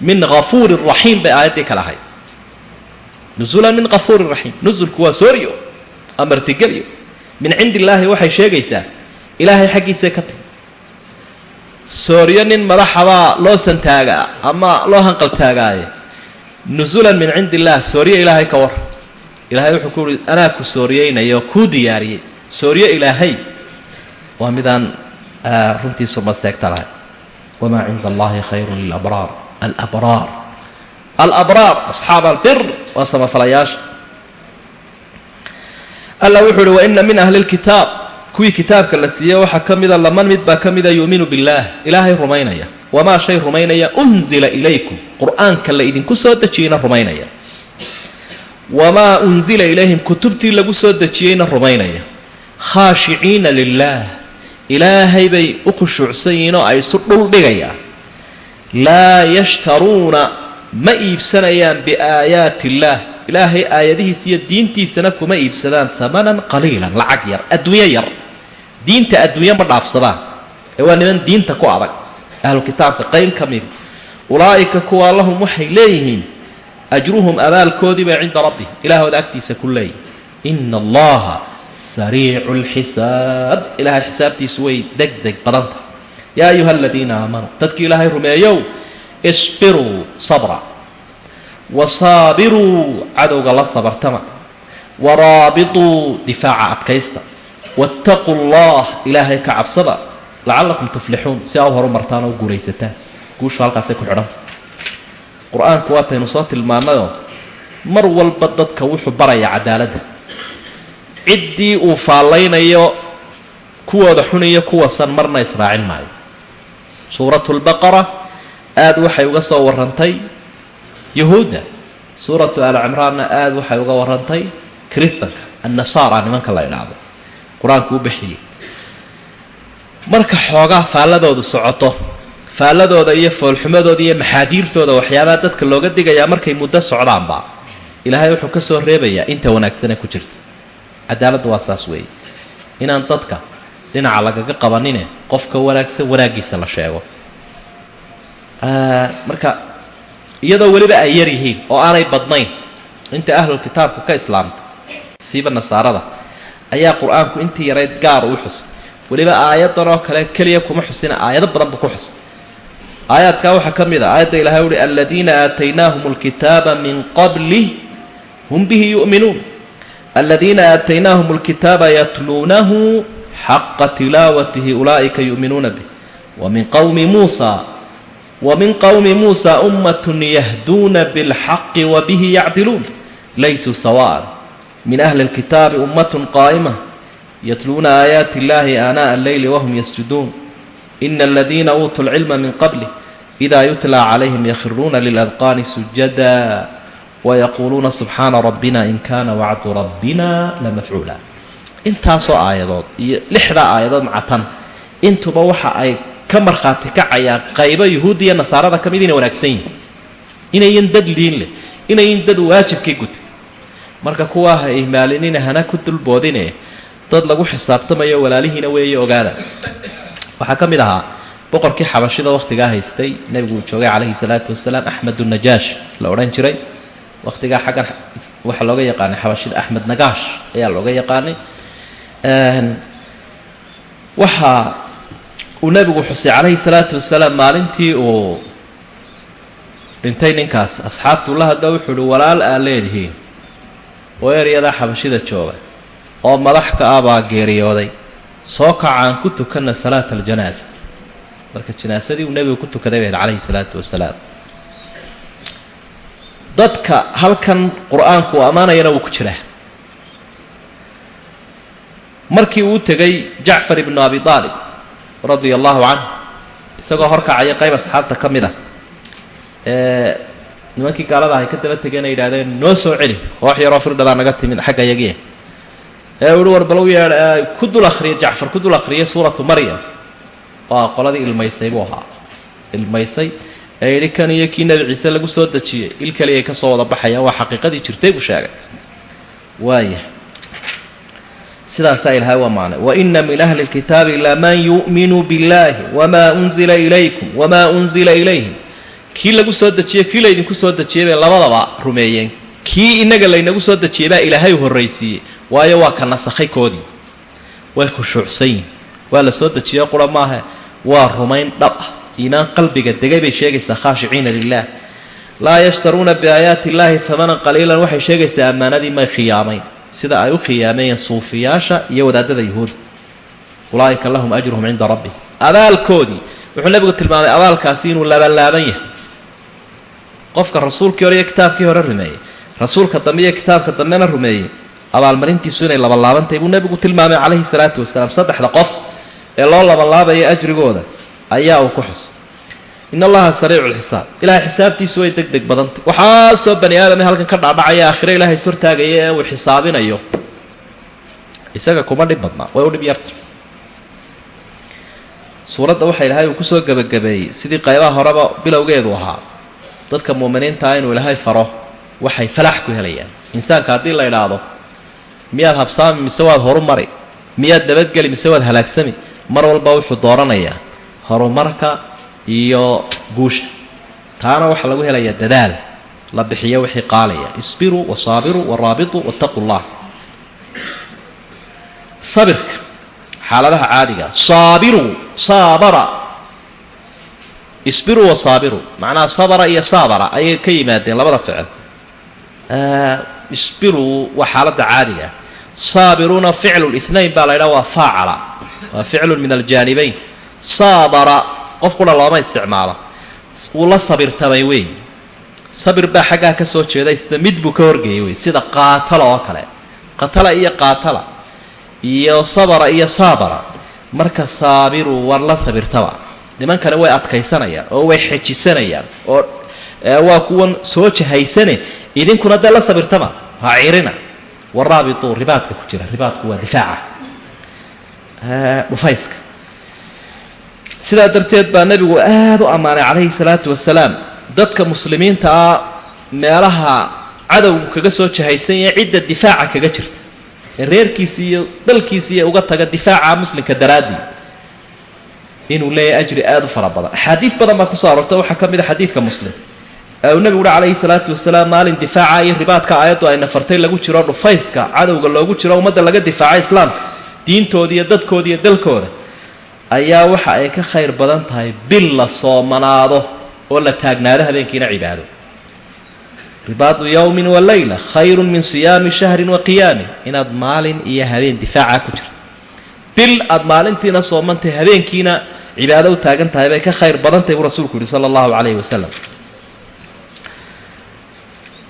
min hafuurin raxiim bay aayaddii kale ahayd. Nuzulan min hafuurin raxiim nuzulku waa sooryo amartigelyo min cindi illaahi waxay sheegaysaa ilaahay xaggiisay ka timi sooryo nin madaxabaa loo santaagaa ama loo hanqaltaagaaye nuzulan min cindi illaah sooryo ilaahay ka war ilaahay wuxuu ku uhi anaa ku sooriyeynayo kuu diyaariyey. Sooryo ilaahay. Waa midaan runtiisu masteegta lahay wamaa cinda allahi khayru lilabraar. Alabraar. Alabraar asxaab albir waa samafalayaasha. Alla wuxuu uhi waina min ahli lkitaab kuwii kitaabka la siiyey waxaa ka mida laman mid baa ka mida yuuminu billaah. Ilaahay rumaynaya. Wamaa shay rumaynaya unzila ilaykum. Qur'aanka la idinku soo dejiyeyna rumaynaya wamaa unzila ilayhim kutubtii lagu soo dejiyeyna rumaynaya khaashiciina lilaah ilaahay bay u khushuucsan yihiin oo ay isu dhul dhigayaan laa yashtaruuna ma iibsanayaan biaayaati illaah ilaahay aayadihiisa iyo diintiisana kuma iibsadaan hamanan qaliilan lacag yar adduunyo yar diinta adduunyo ma dhaafsadaan ee waa niman diinta ku adag ahlu kitaabka qayb ka mid ulaa'ika kuwaa lahum waxay leeyihiin ajruhum abaalkoodii bay cinda rabbihim ilaahooda agtiisa ku leeyihiin ina allaha sariicu lxisaab ilaahay xisaabtiisu way deg deg badanta yaa ayuha aladiina aamanuu dadkii ilaahay rumeeyow isbiruu sabra wasaabiruu cadowga la sabartama waraabituu difaaca adkaysta waataquu llah ilaahay ka cabsada lacallakum tuflixuun si aa u horu martaan oo guulaysataan guushu halkaasay ku xidhanta qur'aanku waataynu soo tilmaanayoo mar walba dadka wuxuu barayaa cadaaladda ciddii uu faallaynayo kuwooda xun iyo kuwasan marna israacin maayo. Suuratu lbaqara aada waxay uga soo warrantay. Yahuudda suuratu aal cimraanna aada waxay uga warrantay. Kiristanka annasaara nimanka la idhaahdo qur'aanku u bixiyey. Marka xoogaa faalladoodu socoto faalladooda iyo foolxumadooda iyo maxaadiirtooda waxyaabaha dadka looga digayaa markay muddo socdaanba. Ilaahay wuxuu ka soo reebayaa inta wanaagsane ku jirta. Cadaaladda waa saas weeye. Inaan dadka dhinaca lagaga qabanine qofka wanaagsan wanaaggiisa la sheego. Marka iyadoo weliba ay yar yihiin oo aanay badnayn inta ahlul ka islaamta siiba nasaarada ayaa qur'aanku intii yarayd gaar uu xusay. Weliba aayadan oo kale keliya kuma xusina aayado badan buu ku xusay aayaadkaa waxaa ka mid a aayadda ilahay uhi aladiina aataynaahum alkitaaba min qabli hum bihi yu'minuun. Aladiina aataynaahum alkitaaba yatluunahu xaqa tilaawatihi ulaa'ika yu'minuuna bih wa min qowmi muusa wa min qowmi muusa ummatun yahduuna bilxaqi wa bihi yacdiluun. Laysuu sawa'an min ahli alkitaabi ummatun qaa'ima yatluuna aayaati illahi aanaa'a alleyli wahum yasjuduun ina aladiina uutuu lcilma min qablih idaa yutlaa calayhim yakhiruuna liladqaani sujada wayaquuluuna subxaana rabbina in kaana wacdu rabbina lamafcuula intaasoo aayadood iyo lixdaa aayadood macatan intuba waxa ay ka markhaati kacayaan qaybo yuhuudda iyo nasaarada ka mid inay wanaagsan yihiin inayan dad liin leh inayan dad waajibkay guta marka kuwaa ha ihmaalinina hana ku dulboodine dad lagu xisaabtamayo walaalihiina weeye ogaada waxaa ka mid ahaa boqorkii xabashida wakhtigaa haystay nebigu uu joogay calayhi salaatu wasalaam axmed unajaash la odhan jiray. Wakhtigaa xaggan waxaa looga yaqaanay xabashida axmed nagaash ayaa looga yaqaanay. Waxa uu nebigu xusay calayhi salaatu wasalaam maalintii uu dhintay ninkaas asxaabtuu la hadla wuxuu uhi walaal aa leedihiin oo eryadaa xabashida jooga oo madax ka ah baa geeriyooday soo kacaan ku tukanna salaata aljanaasa marka janaasadii uu nebigu ku tukaday bayd calayhi salaatu wasalaam dadka halkan qur'aanku uu ammaanayana wuu ku jiraa. Markii uu tegay jacfar ibnu abi aalib radia allahu canh isagoo horkacaya qayb asxaabta ka mid ah ee nimankii gaalada ahay ka daba tegeen ay yidhahdeen noo soo celi koox yaroo firdhadaa naga timid xagga yagiya ee uhi war balow yeedh ku dul akhriya jacfar ku dul akhriya suuratu maryam. Waa qoladii ilmaysay buu ahaa. Ilmaysay ee yidhi kan iyo kii nebi ciise lagu soo dejiyey il keliyaay ka soo wada baxayaan waa xaqiiqadii jirtay buu sheegay. Waaya sidaasaa ilahay waa maanay waina min ahli lkitaabi laman yu'minu biاllahi wma unzila ilaykum wma unzila ilayhim. Kii lagu soo dejiyey kii laydinku soo dejiyey bay labadaba rumeeyeen. Kii inaga laynagu soo dejiyey baa ilaahay horraysiiyey waayo waa ka nasakhay koodii way khushuucsan waa la soo dejiyo qura maaha. Waa rumayn dhab ah. Iimaan qalbiga degay bay sheegaysaa khaashiciina lilah laa yashtaruuna biaayaati illaahi hamanan qaliilan. Waxay sheegaysaa ammaanadii may khiyaamayn. Sida ay u khiyaameeyeen suufiyaasha iyo wadaadada yuhuud. Ulaa'ika lahum ajruhum cinda rabbihim abaalkoodii. Wuxuu nebigu tilmaamay abaalkaasi inuu labanlaaban yahay. Qofka rasuulkii hore iyo kitaabkii hore rumeeyey. Rasuulka dambe iyo kitaabka dambena rumeeyey abaalmarintiisu inay labanlaabantahay buu nebigu tilmaamay calayhi salaatu wasalaam. Saddexda qof ee loo labanlaabaya ajrigooda ayaa uu ku xusay. In allaha sariicu lxisaab ilahay xisaabtiisu way deg deg badantay waxaasoo bani aadame halkan ka dhaadhacaya aakhire ilahay ishortaagaya ee uu xisaabinayo. Isaga kuma dhib badnaa way u dhib yarta suuradda waxa ilahay uu ku soo gebagabeeyey sidii qaybaha horeba bilowgeedu ahaa. Dadka muuminiintaa inuu ilaahay faro waxay falaax ku helayaan. Insaanka haddii la idhaahdo miyaad habsaami mise waad horumari? Miyaad nabadgeli mise waad halaagsami? Mar walba wuxuu dooranayaa horumarka iyo guusha. Taana waxaa lagu helayaa dadaal la bixiyo wixii qaalaya. Isbiruu wasaabiruu waraabituu wattaquu llah sabirka xaaladaha caadiga saabiruu saabara. Isbiruu wasaabiruu macnaha sabara iyo saabara ayay ka yimaadeen labada ficil. Isbiruu waa xaaladda caadiga saabiruuna ficlu linayn baa la ydhaha waa faacala. Waa ficlun min aljaanibayn. Saabara qof looma isticmaalo. Wuu la sabirtamay wey sabir baa xaggaa ka soo jeeday sida mid buu ka horgeeyay wey sida qaatala oo kale. Qatala iyo qaatala iyo sabara iyo saabara. Marka saabiruu war la sabirtaba. Nimankani way adkaysanayaan oo way xejisanayaan oo waa kuwan soo jahaysane idinkuna dee la sabirtaba ha cirina waraabituu ribaadka ku jira. ribaadku waa difaaca dhufayska sidaa darteed baa nebigu aada u ammaanay calayhi salaatu wasalaam dadka muslimiinta ah meelaha cadowgu kaga soo jahaysan yahay cidda difaaca kaga jirta ee reerkiisi iyo dalkiisi iyo uga taga difaaca muslimka daraaddii inuu leeyahay ajri aada u fara badan axaadiid badan baa ku soo aroortay waxaa ka mid a xadiidka muslim ee uu nebigu uhi calayhi salaatu wasalaam maalin difaaca iyo ribaadka aayaddu ayna fartay lagu jiro dhufayska cadowga loogu jiro ummadda laga difaaca islaamka diintooda iyo dadkooda iyo dalkooda ayaa waxa ay ka khayr badan tahay bil la soomanaado oo la taagnaado habeenkiina cibaado. Ribaadu yowmin wa leyla khayrun min siyaami shahrin wa qiyaami inaad maalin iyo habeen difaaca ku jirto. Bil aad maalintiina soomantahay habeenkiina cibaado u taagan tahay bay ka khayr badan buu rasuulku yihi sala allahu calayhi wasalam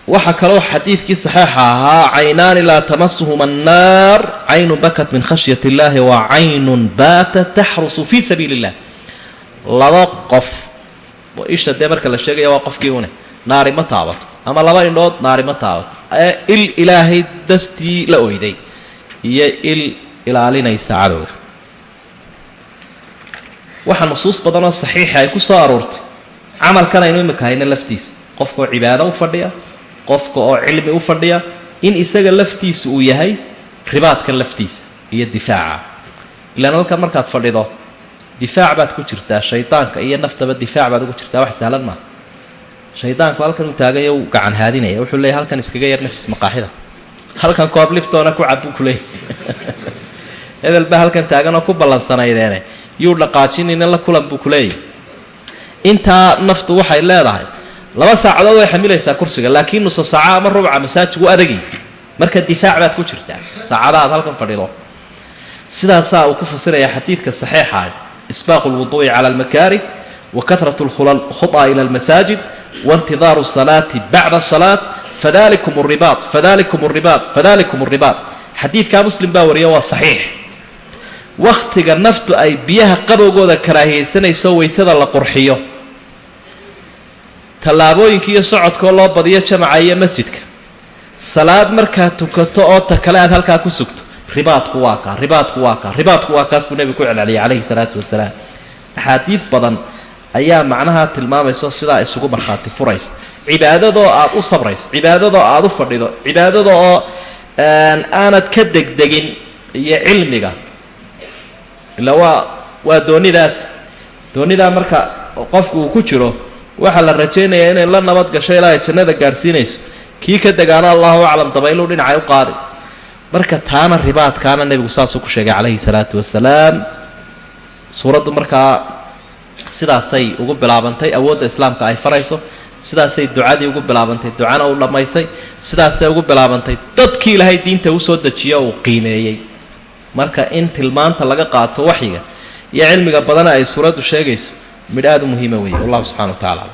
waxaa kaloo xadiidkii saxiixa ahaa caynaani laa tamasuhuma annaar caynun bakat min khashyat illaahi wa caynun baatat taxrusu fii sabiili illah laba qof isha dee marka la sheegaya waa qofkii une naari ma taabato. Ama laba indhood naari ma taabato. Il ilaahay dartii la oyday iyo il ilaalinaysa cadowga. Waxa nusuus badanoo saxiixa ay ku soo aroortay camalkan aynu imika hayno laftiisa. Qofka oo cibaado u fadhiya qofka oo cilmi u fadhiya in isaga laftiisa uu yahay ribaadkan laftiisa iyo difaaca. Ilaan halkan markaad fadhido difaac baad ku jirtaa shaydaanka iyo naftaba difaac baad ugu jirtaa wax sahlan maaha shaydaanku halkan uu taagay u gacan haadinaya wuxuu leeyahy halkan iskaga yar nafis maqaaxida. Halkan koob libtoona ku cab buu kuleeyahy <laughs> hebel baa halkan taagan oo ku ballansanaydeene yuu dhaqaajinina la kulan buu kuleeyahy intaa naftu waxay leedahay laba saacadood way xamilaysaa kursiga laakiin nuse saaca ama rubca masaajigu adagay marka difaac baad ku jirtaa saacadaha aad halkan fadhido. Sidaasaa uu ku fasirayaa xadiidka saxiixa isbaaqu lwuduu'i cala almakaari wa katrat lkhudaa ila almasaajid waintidaaru salaati bacda salaat fadalikum ribaad fadalikum ribaad fadalikum ribaad xadiidkaa muslim baa wariya waa saxiix. Waktiga naftu ay biyaha qabowgooda karaahiyaysanayso waysada la qurxiyo tallaabooyinka iyo socodkoo loo badiyo jamaca iyo masjidka. Salaad markaad tukato oo ta kale aad halkaa ku sugto. Ribaadku waa kaa ribaadku waa kaa ribaadku waa kaas buu nebigu ku celceliyay calayhi salaatu wasalaam. Axaadiid badan ayaa macnaha tilmaamayso sidaa isugu markhaati furaysa. Cibaadadoo aad u sabrayso cibaadadoo aad u fadhido cibaadada oo aanad ka degdegin iyo cilmiga. Ila waa waa doonidaas. Doonidaa marka qofku uu ku jiro waxaa la rajaynayaa inay la nabad gasho ilaa ay jannada gaadhsiinayso kii ka degaano allahu aclam dabayluu dhinacay u qaaday marka taana ribaadkaana nebigu saasuu ku sheegay calayhi salaatu wasalaam suuraddu markaa sidaasay ugu bilaabantay awoodda islaamka ay farayso sidaasay ducadii ugu bilaabantay ducana u dhammaysay sidaasay ugu bilaabantay dadkii ilaahay diinta u soo dejiyo uu qiimeeyey. Marka in tilmaanta laga qaato waxyiga iyo cilmiga badana ay suuraddu sheegayso midh aada u muhiima weeye wallahu subxana wa tacala